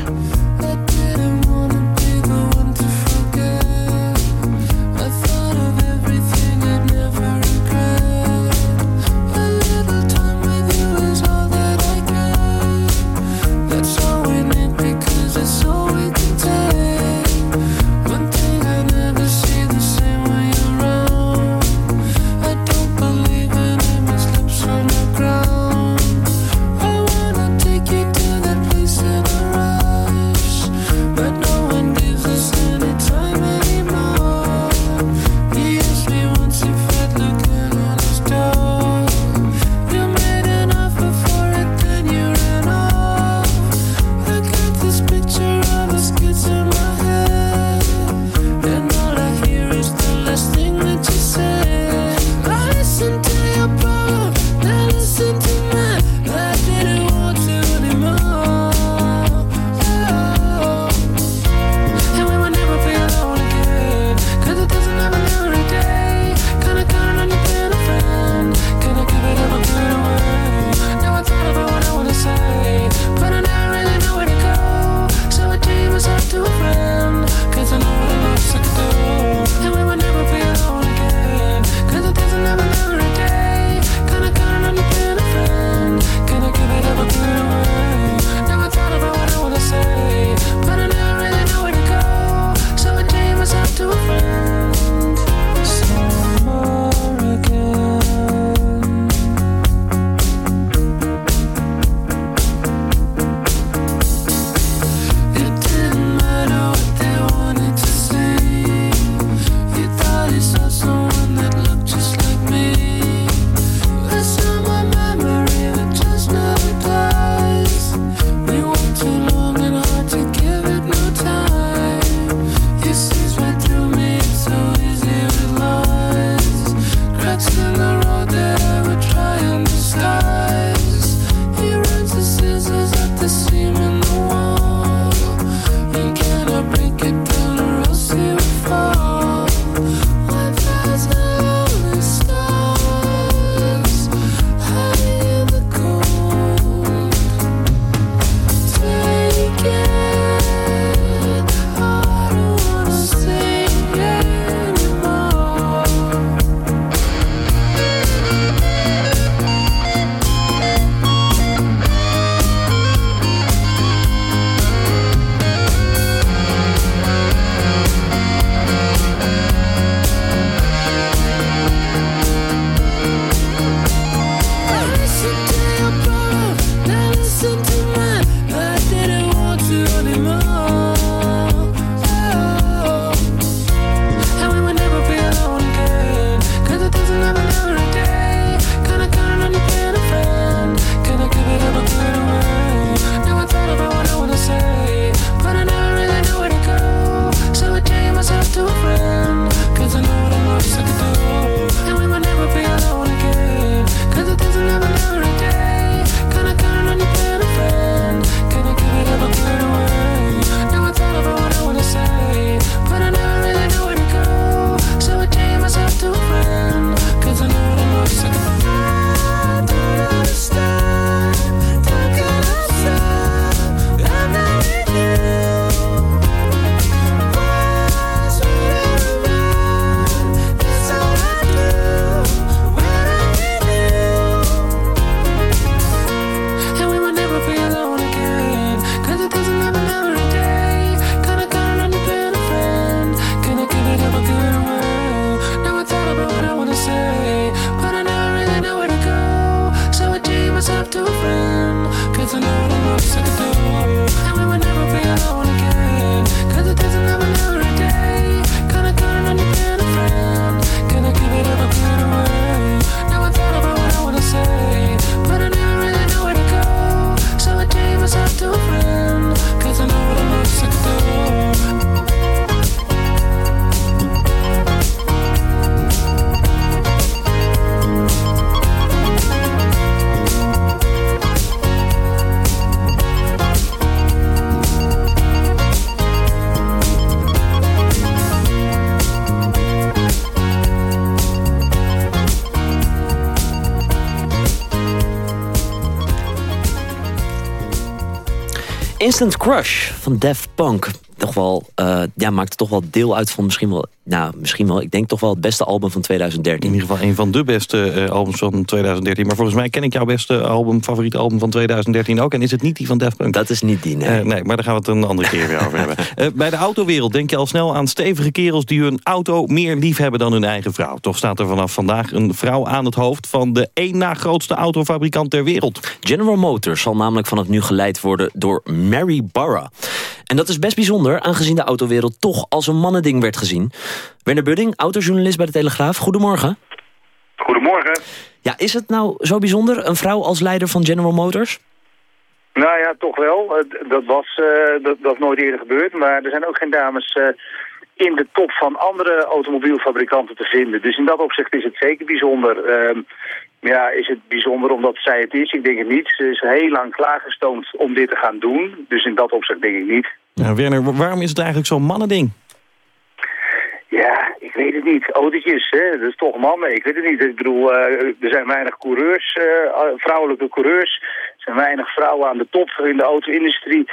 Instant Crush van Def Punk. Toch wel, eh, ja, maakt toch wel deel uit van misschien wel... Nou, misschien wel, ik denk toch wel het beste album van 2013. In ieder geval een van de beste eh, albums van 2013. Maar volgens mij ken ik jouw beste album, favoriete album van 2013 ook. En is het niet die van Def Punk? Dat is niet die, nee. Eh, nee, maar daar gaan we het een andere keer weer over hebben. Bij de autowereld denk je al snel aan stevige kerels... die hun auto meer lief hebben dan hun eigen vrouw. Toch staat er vanaf vandaag een vrouw aan het hoofd... van de één na grootste autofabrikant ter wereld. General Motors zal namelijk vanaf nu geleid worden door Mary Barra. En dat is best bijzonder, aangezien de autowereld toch als een mannending werd gezien. Werner Budding, autojournalist bij de Telegraaf. Goedemorgen. Goedemorgen. Ja, is het nou zo bijzonder, een vrouw als leider van General Motors? Nou ja, toch wel. Het- Dat was, eh, dat, nooit eerder gebeurd. Maar er zijn ook geen dames eh, in de top van andere automobielfabrikanten te vinden. Dus in dat opzicht is het zeker bijzonder. Ehm, ja, is het bijzonder omdat zij het is? Ik denk het niet. Ze is heel lang klaargestoomd om dit te gaan doen. Dus in dat opzicht denk ik niet. Ja, Werner, wa- waarom is het eigenlijk zo'n mannending? Ja, ik weet het niet. Autootjes, hè? dat is toch mannen. Ik weet het niet. Ik bedoel, eh, er zijn weinig coureurs, eh, vrouwelijke coureurs. Er zijn weinig vrouwen aan de top in de auto-industrie.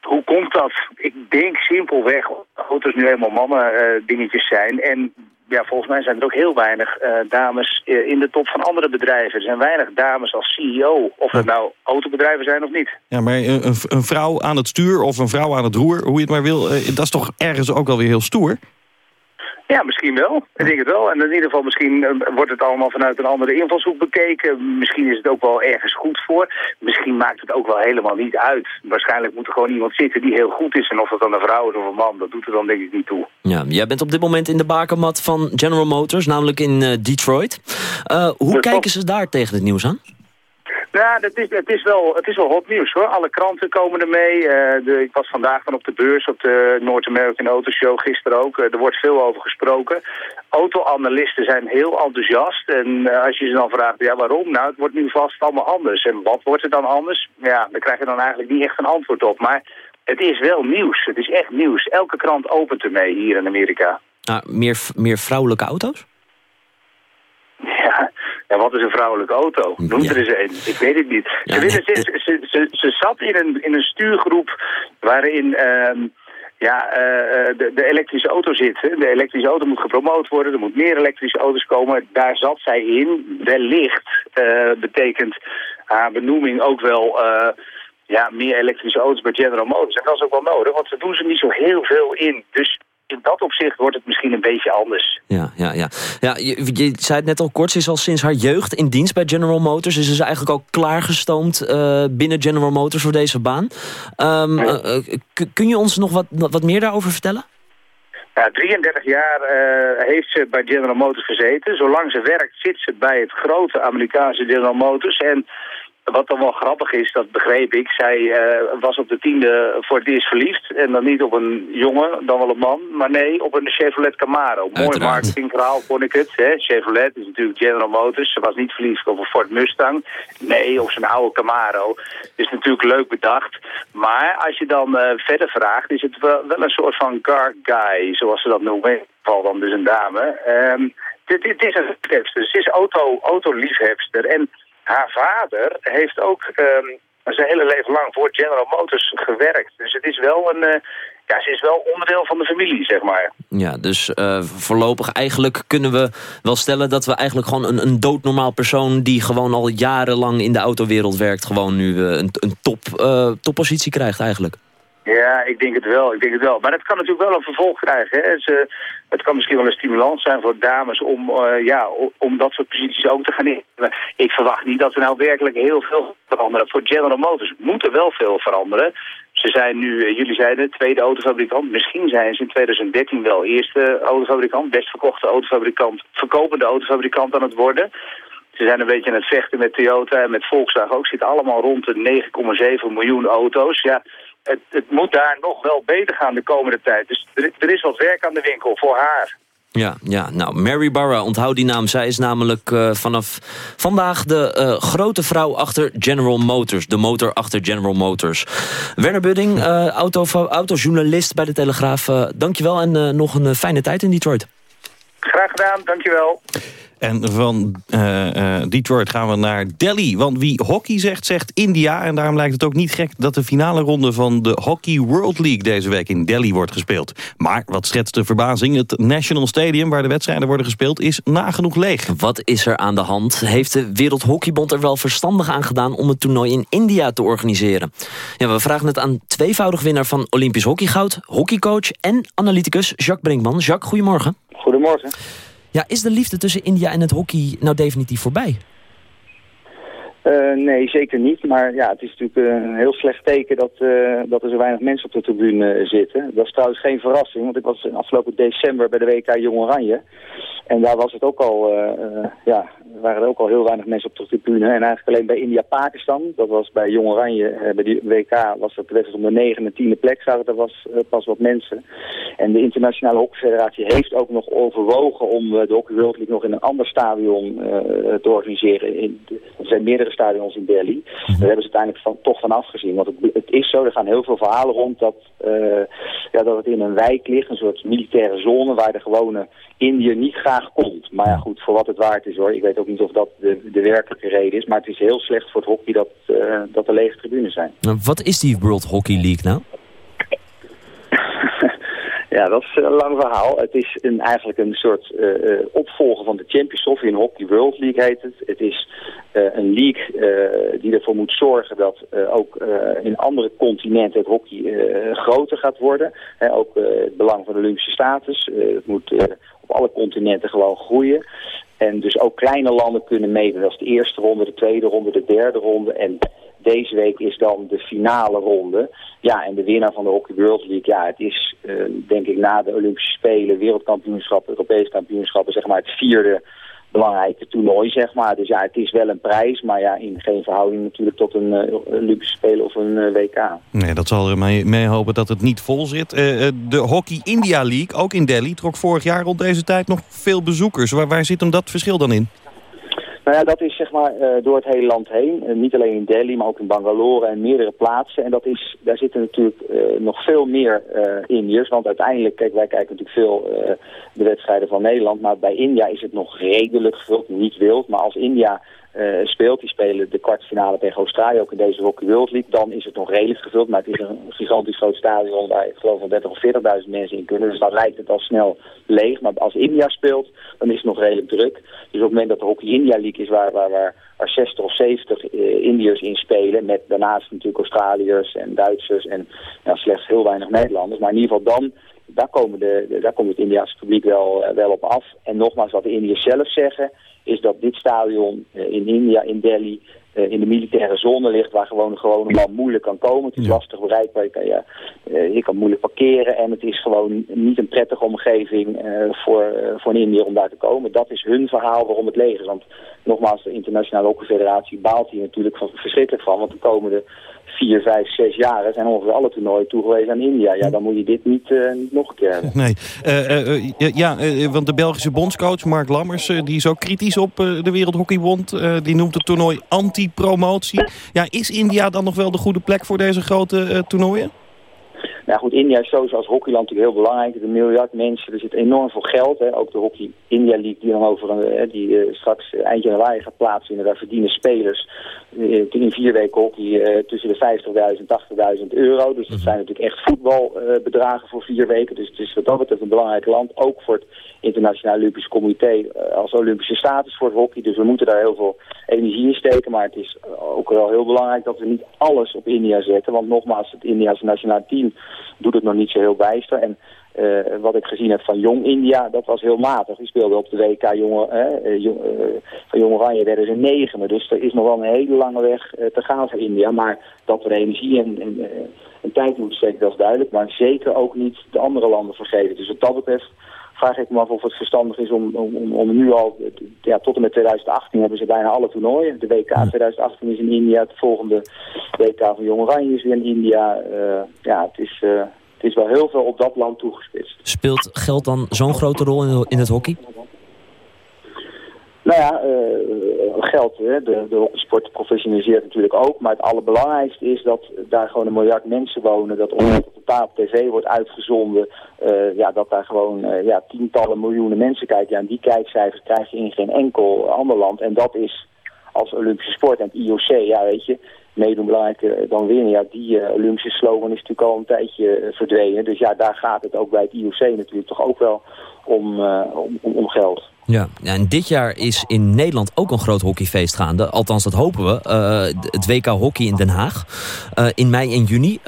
Hoe komt dat? Ik denk simpelweg dat auto's nu helemaal mannen dingetjes zijn. En ja, volgens mij zijn er ook heel weinig eh, dames eh, in de top van andere bedrijven. Er zijn weinig dames als CEO, of het nou autobedrijven zijn of niet. Ja, maar een, een- vrouw aan het stuur of een vrouw aan het roer, hoe je het maar wil... eh, dat is toch ergens ook wel weer heel stoer? Ja, misschien wel. Ik denk het wel. En in ieder geval misschien eh, wordt het allemaal vanuit een andere invalshoek bekeken. Misschien is het ook wel ergens goed voor. Misschien maakt het ook wel helemaal niet uit. Waarschijnlijk moet er gewoon iemand zitten die heel goed is. En of dat dan een vrouw is of een man, dat doet er dan denk ik niet toe. Ja, jij bent op dit moment in de bakermat van General Motors, namelijk in eh, Detroit. Eh, hoe kijken ze daar tegen het nieuws aan? Nou, dat is, het, is wel, het is wel hot nieuws hoor. Alle kranten komen ermee. Eh, de, ik was vandaag dan op de beurs op de North American Auto Show, gisteren ook. Eh, er wordt veel over gesproken. Autoanalisten zijn heel enthousiast. En eh, als je ze dan vraagt, ja waarom? Nou, het wordt nu vast allemaal anders. En wat wordt het dan anders? Ja, daar krijg je dan eigenlijk niet echt een antwoord op. Maar het is wel nieuws. Het is echt nieuws. Elke krant opent ermee hier in Amerika. Nou, meer, meer vrouwelijke auto's? Ja, wat is een vrouwelijke auto? Noem er eens een. Ik weet het niet. Ze, willen, ze, ze, ze, ze zat in een, in een stuurgroep waarin ehm, ja, eh, eh, de, de elektrische auto zit. hè. De elektrische auto moet gepromoot worden. Er moet meer elektrische auto's komen. Daar zat zij in. Wellicht eh, betekent haar benoeming ook wel... ja, meer elektrische auto's bij General Motors. En dat is ook wel nodig, want ze doen ze niet zo heel veel in. Dus in dat opzicht wordt het misschien een beetje anders. Ja, ja, ja. ja je, je zei het net al kort, ze is al sinds haar jeugd in dienst bij General Motors. Dus ze is eigenlijk al klaargestoomd eh, binnen General Motors voor deze baan. Ehm, eh, eh, kun je ons nog wat, wat meer daarover vertellen? Ja, 33 jaar heeft ze bij General Motors gezeten. Zolang ze werkt zit ze bij het grote Amerikaanse General Motors. En wat dan wel grappig is, dat begreep ik. Zij eh, was op de tiende voor het eerst verliefd. En dan niet op een jongen, dan wel een man. Maar nee, op een Chevrolet Camaro. Mooi marketingverhaal vond ik het. Hè? Chevrolet is natuurlijk General Motors. Ze was niet verliefd op een Ford Mustang. Nee, op zijn oude Camaro. is natuurlijk leuk bedacht. Maar als je dan eh, verder vraagt, is het wel, wel een soort van car guy, zoals ze dat noemen. In geval dan dus een dame. Ehm, dit, dit is een liefhebster. Ze is auto, autoliefhebster. En haar vader heeft ook ehm, zijn hele leven lang voor General Motors gewerkt. Dus het is wel een... eh, ja, ze is wel onderdeel van de familie, zeg maar. Ja, dus eh, voorlopig eigenlijk kunnen we wel stellen... dat we eigenlijk gewoon een, een doodnormaal persoon... die gewoon al jarenlang in de autowereld werkt... gewoon nu eh, een, een top, toppositie krijgt eigenlijk. Ja, ik denk het wel. Ik denk het wel. Maar het kan natuurlijk wel een vervolg krijgen. Hè. Ze, het kan misschien wel een stimulans zijn voor dames om, eh, ja, om dat soort posities ook te gaan nemen. Ik verwacht niet dat er nou werkelijk heel veel veranderen. Voor General Motors moet er wel veel veranderen. Ze zijn nu, eh, jullie zeiden, tweede autofabrikant. Misschien zijn ze in 2013 wel eerste autofabrikant, best verkochte autofabrikant, verkopende autofabrikant aan het worden. Ze zijn een beetje aan het vechten met Toyota en met Volkswagen ook. Zitten allemaal rond de 9,7 miljoen auto's. Ja, het, het moet daar nog wel beter gaan de komende tijd. Dus er, er is wat werk aan de winkel voor haar. Ja, ja, nou, Mary Barra, onthoud die naam. Zij is namelijk eh, vanaf vandaag de eh, grote vrouw achter General Motors. De motor achter General Motors. Werner Budding, eh, auto, autojournalist bij De Telegraaf. dankjewel en nog een fijne tijd in Detroit. Graag gedaan, dankjewel. En van eh, eh, Detroit gaan we naar Delhi. Want wie hockey zegt, zegt India. En daarom lijkt het ook niet gek dat de finale ronde van de Hockey World League deze week in Delhi wordt gespeeld. Maar wat schetst de verbazing? Het National Stadium waar de wedstrijden worden gespeeld is nagenoeg leeg. Wat is er aan de hand? Heeft de Wereldhockeybond er wel verstandig aan gedaan om het toernooi in India te organiseren? Ja, we vragen het aan tweevoudig winnaar van Olympisch hockeygoud, hockeycoach en analyticus Jacques Brinkman. Jacques, goedemorgen. Goedemorgen. Ja, is de liefde tussen India en het hockey nou definitief voorbij? Uh, nee, zeker niet. Maar ja, het is natuurlijk uh, een heel slecht teken dat, uh, dat er zo weinig mensen op de tribune zitten. Dat is trouwens geen verrassing, want ik was afgelopen december bij de WK Jong Oranje. En daar was het ook al, ja, waren er ook al heel weinig mensen op de tribune. En eigenlijk alleen bij India-Pakistan, dat was bij Jong Oranje, bij die WK was dat de wedstrijd om de negende en tiende plek, zaten er was pas wat mensen. En de Internationale Hockeyfederatie heeft ook nog overwogen om de Hockey World League nog in een ander stadion te organiseren. In, er zijn meerdere stadions in Delhi. Daar hebben ze uiteindelijk van, toch van afgezien. Want het, het, is zo, er gaan heel veel verhalen rond dat, uh, ja, dat het in een wijk ligt, een soort militaire zone waar de gewone Indiër niet graag komt. Maar ja goed, voor wat het waard is hoor. Ik weet ook niet of dat de, de werkelijke reden is. Maar het is heel slecht voor het hockey dat, uh, dat er lege tribunes zijn. Wat is die World Hockey League nou? Ja, dat is een lang verhaal. Het is een, eigenlijk een soort uh, opvolger van de Champions Trophy. Een Hockey World League heet het. Het is uh, een league die ervoor moet zorgen dat ook in andere continenten het hockey groter gaat worden. ook het belang van de Olympische status. het moet op alle continenten gewoon groeien. En dus ook kleine landen kunnen meedoen. Dat is de eerste ronde, de tweede ronde, de derde ronde. En deze week is dan de finale ronde. Ja, en de winnaar van de Hockey World League, ja, het is uh, denk ik na de Olympische Spelen, wereldkampioenschappen, Europese kampioenschappen, zeg maar het vierde belangrijke toernooi, zeg maar. Dus ja, het is wel een prijs, maar ja, in geen verhouding natuurlijk tot een uh, Olympische Spelen of een uh, WK. Nee, dat zal er mee, hopen dat het niet vol zit. De Hockey India League, ook in Delhi, trok vorig jaar rond deze tijd nog veel bezoekers. Waar, waar zit hem dat verschil dan in? Nou ja, dat is zeg maar uh, door het hele land heen. Uh, niet alleen in Delhi, maar ook in Bangalore en meerdere plaatsen. En dat is, daar zitten natuurlijk uh, nog veel meer Indiërs. Want uiteindelijk, kijk, wij kijken natuurlijk veel de wedstrijden van Nederland. Maar bij India is het nog redelijk gevuld, niet wild. Maar als India uh, speelt. Die spelen de kwartfinale tegen Australië, ook in deze Hockey World League. Dan is het nog redelijk gevuld, maar het is een gigantisch groot stadion waar ik geloof van 30.000 of 40.000 mensen in kunnen. Dus dan lijkt het al snel leeg. Maar als India speelt, dan is het nog redelijk druk. Dus op het moment dat de Hockey India League is waar, waar, waar, waar 60 of 70 uh, Indiërs in spelen, met daarnaast natuurlijk Australiërs en Duitsers en slechts heel weinig Nederlanders. Maar in ieder geval dan daar, komen de, daar komt het Indiaanse publiek wel, uh, wel op af. En nogmaals, wat de Indiërs zelf zeggen, is dat dit stadion uh, in India, in Delhi, uh, in de militaire zone ligt... waar gewoon een gewone man moeilijk kan komen. Het is lastig bereikbaar, je kan, ja, je kan moeilijk parkeren... en het is gewoon niet een prettige omgeving voor, voor een Indiër om daar te komen. Dat is hun verhaal waarom het leeg is. Want nogmaals, de Internationale Hockeyfederatie baalt hier natuurlijk van, verschrikkelijk van... want de komende vier, vijf, zes jaar zijn ongeveer alle toernooien toegewezen aan India. Ja, dan moet je dit niet, niet nog een keer hebben. Nee, uh, uh, ja, want de Belgische bondscoach Mark Lammers, die is kritisch op de Wereldhockeybond. die noemt het toernooi anti-promotie. Ja, is India dan nog wel de goede plek voor deze grote toernooien? Nou goed, India is sowieso als hockeyland natuurlijk heel belangrijk. Er een miljard mensen, er zit enorm veel geld. Hè. Ook de Hockey India League die dan over een, die uh, straks eind januari gaat plaatsvinden. Daar verdienen spelers uh, in vier weken hockey uh, tussen de 50.000 en 80.000 euro. Dus dat zijn natuurlijk echt voetbalbedragen voor vier weken. Dus het is wat dat betreft een belangrijk land. Ook voor het Internationaal Olympisch Comité als Olympische status voor het hockey. Dus we moeten daar heel veel energie in steken. Maar het is ook wel heel belangrijk dat we niet alles op India zetten. Want nogmaals, het Indiase nationale team doet het nog niet zo heel bijster. En uh, wat ik gezien heb van Jong India, dat was heel matig. Die speelde op de WK jonge, uh, jong, uh, van Jong Oranje werden ze negende. Dus er is nog wel een hele lange weg te gaan voor India. Maar dat de energie en, en, en tijd moeten steken, dat is duidelijk. Maar zeker ook niet de andere landen vergeten. Dus wat dat betreft vraag ik me af of het verstandig is om, om, om nu al, ja, tot en met 2018 hebben ze bijna alle toernooien. De WK 2018 is in India, het volgende WK van Jong Oranje is weer in India. Uh, ja, het is, uh, het is wel heel veel op dat land toegespitst. Speelt geld dan zo'n grote rol in, in het hockey? Nou ja, uh, geld. Hè. De, de hockeysport professionaliseert natuurlijk ook. Maar het allerbelangrijkste is dat daar gewoon een miljard mensen wonen. Dat omdat totaal op tv wordt uitgezonden. eh, ja, dat daar gewoon eh, ja, tientallen miljoenen mensen kijken. Ja, en die kijkcijfers krijg je in geen enkel ander land. En dat is als Olympische sport. En het IOC, ja weet je, meedoen belangrijker dan winnen. Ja, die eh, Olympische slogan is natuurlijk al een tijdje eh, verdwenen. Dus ja, daar gaat het ook bij het IOC natuurlijk toch ook wel om, eh, om, om, geld. Ja, en dit jaar is in Nederland ook een groot hockeyfeest gaande. Althans, dat hopen we. Het WK Hockey in Den Haag. in mei en juni.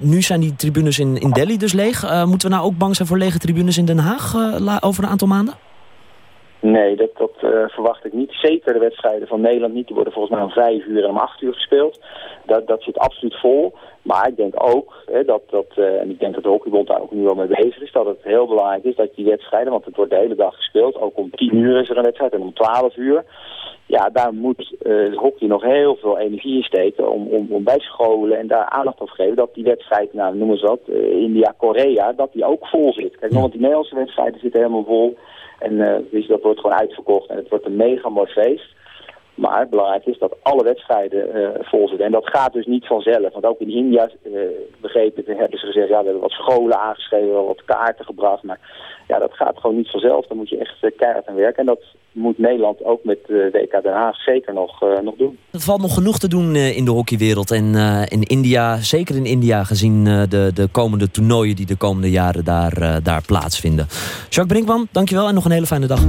Nu zijn die tribunes in, in Delhi dus leeg. Moeten we nou ook bang zijn voor lege tribunes in Den Haag over een aantal maanden? Nee, dat, dat eh, verwacht ik niet. Zeker de wedstrijden van Nederland niet. Die worden volgens mij om vijf uur en om acht uur gespeeld. Dat, dat zit absoluut vol. Maar ik denk ook, hè, dat, dat, eh, en ik denk dat de Hockeybond daar ook nu wel mee bezig is, dat het heel belangrijk is dat die wedstrijden, want het wordt de hele dag gespeeld, ook om tien uur is er een wedstrijd en om twaalf uur. Ja, daar moet de hockey nog heel veel energie in steken om, om, om bij scholen en daar aandacht op te geven dat die wedstrijd, nou noemen ze dat, India-Korea, dat die ook vol zit. Kijk, want die Nederlandse wedstrijden zitten helemaal vol. En eh, dus dat wordt gewoon uitverkocht en het wordt een mega mooi feest. Maar belangrijk is dat alle wedstrijden eh, vol zitten. En dat gaat dus niet vanzelf. Want ook in India, eh begrepen, hebben ze gezegd... ja, we hebben wat scholen aangeschreven, wat kaarten gebracht. Maar ja, dat gaat gewoon niet vanzelf. Dan moet je echt eh, keihard aan werken. En dat moet Nederland ook met de WK Den Haag zeker nog, nog doen. Er valt nog genoeg te doen in de hockeywereld. En in India, zeker in India, gezien de, de komende toernooien... die de komende jaren daar, daar plaatsvinden. Jacques Brinkman, dankjewel en nog een hele fijne dag.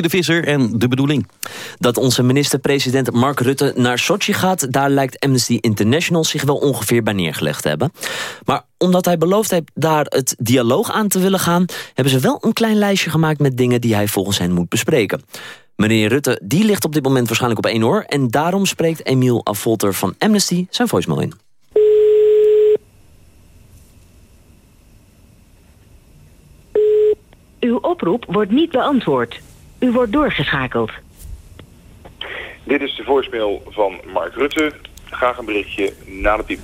De Visser en de bedoeling. Dat onze minister-president Mark Rutte naar Sochi gaat... daar lijkt Amnesty International zich wel ongeveer bij neergelegd te hebben. Maar omdat hij beloofd heeft daar het dialoog aan te willen gaan... hebben ze wel een klein lijstje gemaakt met dingen die hij volgens hen moet bespreken. Meneer Rutte, die ligt op dit moment waarschijnlijk op één oor... en daarom spreekt Emiel Afolter van Amnesty zijn voicemail in. Uw oproep wordt niet beantwoord. U wordt doorgeschakeld. Dit is de voicemail van Mark Rutte. Graag een berichtje na de piep.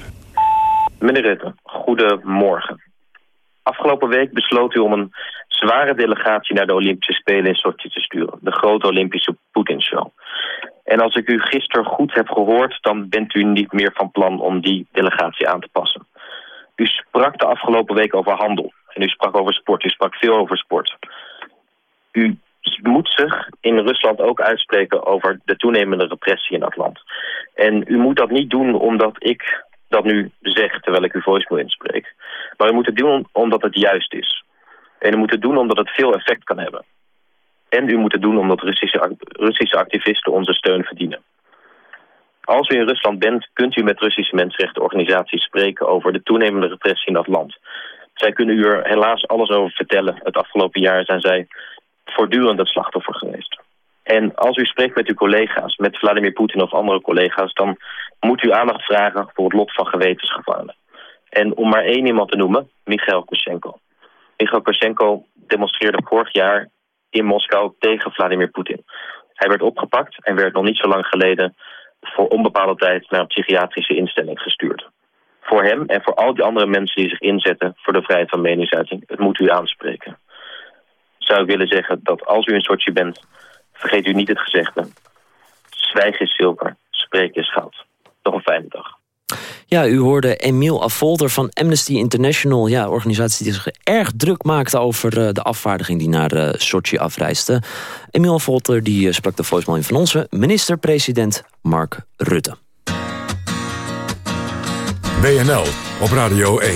Meneer Rutte, goedemorgen. Afgelopen week besloot u om een zware delegatie naar de Olympische Spelen in Sochi te sturen. De grote Olympische Poetin-show. En als ik u gisteren goed heb gehoord, dan bent u niet meer van plan om die delegatie aan te passen. U sprak de afgelopen week over handel. En u sprak over sport. U sprak veel over sport. U moet zich in Rusland ook uitspreken over de toenemende repressie in dat land. En u moet dat niet doen omdat ik dat nu zeg terwijl ik uw voicemail inspreek. Maar u moet het doen omdat het juist is. En u moet het doen omdat het veel effect kan hebben. En u moet het doen omdat Russische, Russische activisten onze steun verdienen. Als u in Rusland bent, kunt u met Russische mensenrechtenorganisaties spreken over de toenemende repressie in dat land. Zij kunnen u er helaas alles over vertellen. Het afgelopen jaar zijn zij voortdurend het slachtoffer geweest. En als u spreekt met uw collega's, met Vladimir Poetin of andere collega's... dan moet u aandacht vragen voor het lot van gewetensgevangenen. En om maar één iemand te noemen, Michail Kosenko. Michail Kosenko demonstreerde vorig jaar in Moskou tegen Vladimir Poetin. Hij werd opgepakt en werd nog niet zo lang geleden... voor onbepaalde tijd naar een psychiatrische instelling gestuurd. Voor hem en voor al die andere mensen die zich inzetten... voor de vrijheid van meningsuiting, het moet u aanspreken zou ik willen zeggen dat als u in Sochi bent, vergeet u niet het gezegde. Zwijgen is zilver, spreken is goud. Nog een fijne dag. Ja, u hoorde Emiel Afolter van Amnesty International. Ja, organisatie die zich erg druk maakte over eh, de afvaardiging die naar eh, Sochi afreisde. Emiel Afolter die eh, sprak de voicemail in van onze minister-president Mark Rutte. WNL op Radio 1.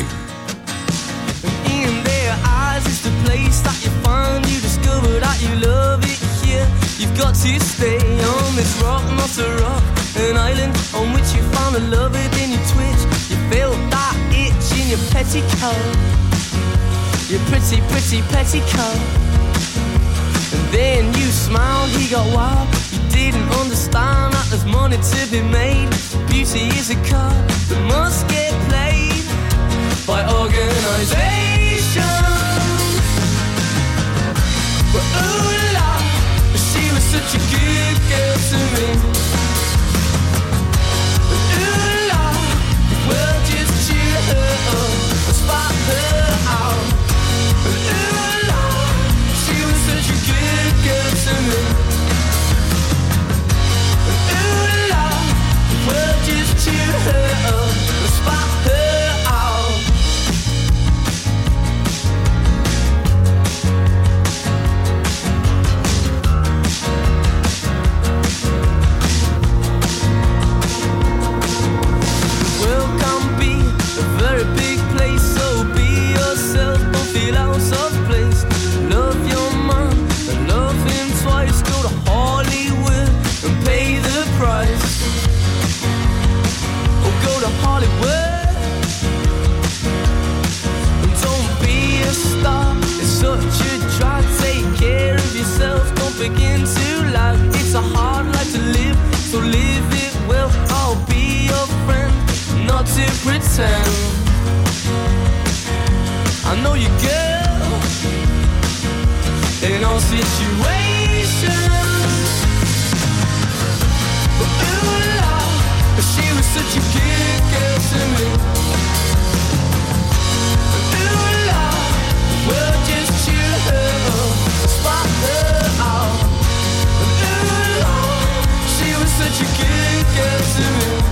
In their eyes is the place that you you love it here. You've got to stay on this rock, not a rock. An island on which you found a love it, then you twitch. You feel that itch in your petticoat. Your pretty, pretty petticoat. And then you smiled, he got wild. You didn't understand that there's money to be made. Beauty is a card that must get played by organization. But what you get. I know you girl in all situations. But ooh la, she was such a good girl to me. Ooh la, just her spot her out. Ooh la, she was such a good girl to me.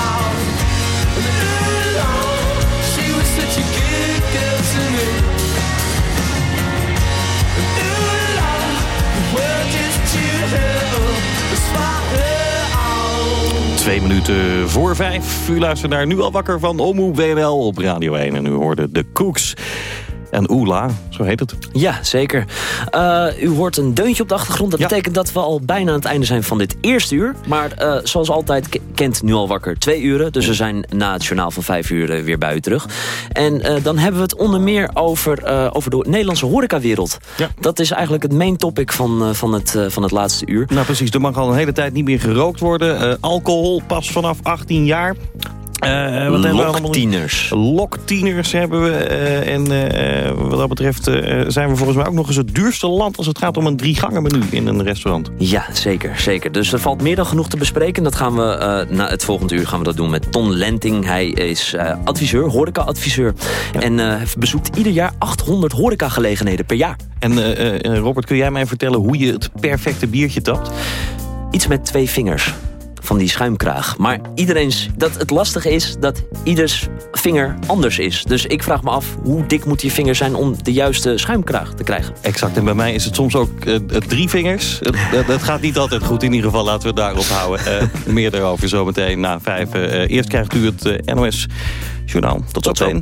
Twee minuten voor vijf. U luistert naar Nu al wakker van Omroep WNL op Radio 1. En u hoorde de Cooks. En Oela, zo heet het. Ja, zeker. Uh, u hoort een deuntje op de achtergrond. Dat betekent dat we al bijna aan het einde zijn van dit eerste uur. Maar uh, zoals altijd ke- kent Nu al wakker twee uren. Dus we zijn na het journaal van vijf uur uh, weer bij u terug. En uh, dan hebben we het onder meer over, over de Nederlandse horecawereld. Ja. Dat is eigenlijk het main topic van, van, het, van het laatste uur. Nou precies, er mag al een hele tijd niet meer gerookt worden. Alcohol pas vanaf 18 jaar. Uh, wat Loktieners. Loktieners hebben we. Uh, en uh, wat dat betreft zijn we volgens mij ook nog eens het duurste land... als het gaat om een drie gangen menu in een restaurant. Ja, zeker. zeker. Dus er valt meer dan genoeg te bespreken. Dat gaan we na het volgende uur gaan we dat doen met Ton Lenting. Hij is adviseur, horeca-adviseur. Ja. En bezoekt ieder jaar 800 horecagelegenheden per jaar. En Robert, kun jij mij vertellen hoe je het perfecte biertje tapt? Iets met twee vingers van die schuimkraag. Maar iedereen's, dat het lastige is dat ieders vinger anders is. Dus ik vraag me af, hoe dik moet je vinger zijn om de juiste schuimkraag te krijgen? Exact, en bij mij is het soms ook uh, drie vingers. Het, gaat niet altijd goed, in ieder geval laten we het daarop houden. Uh, meer daarover zometeen na vijf. Uh, eerst krijgt u het NOS Journaal. Tot, Tot zometeen.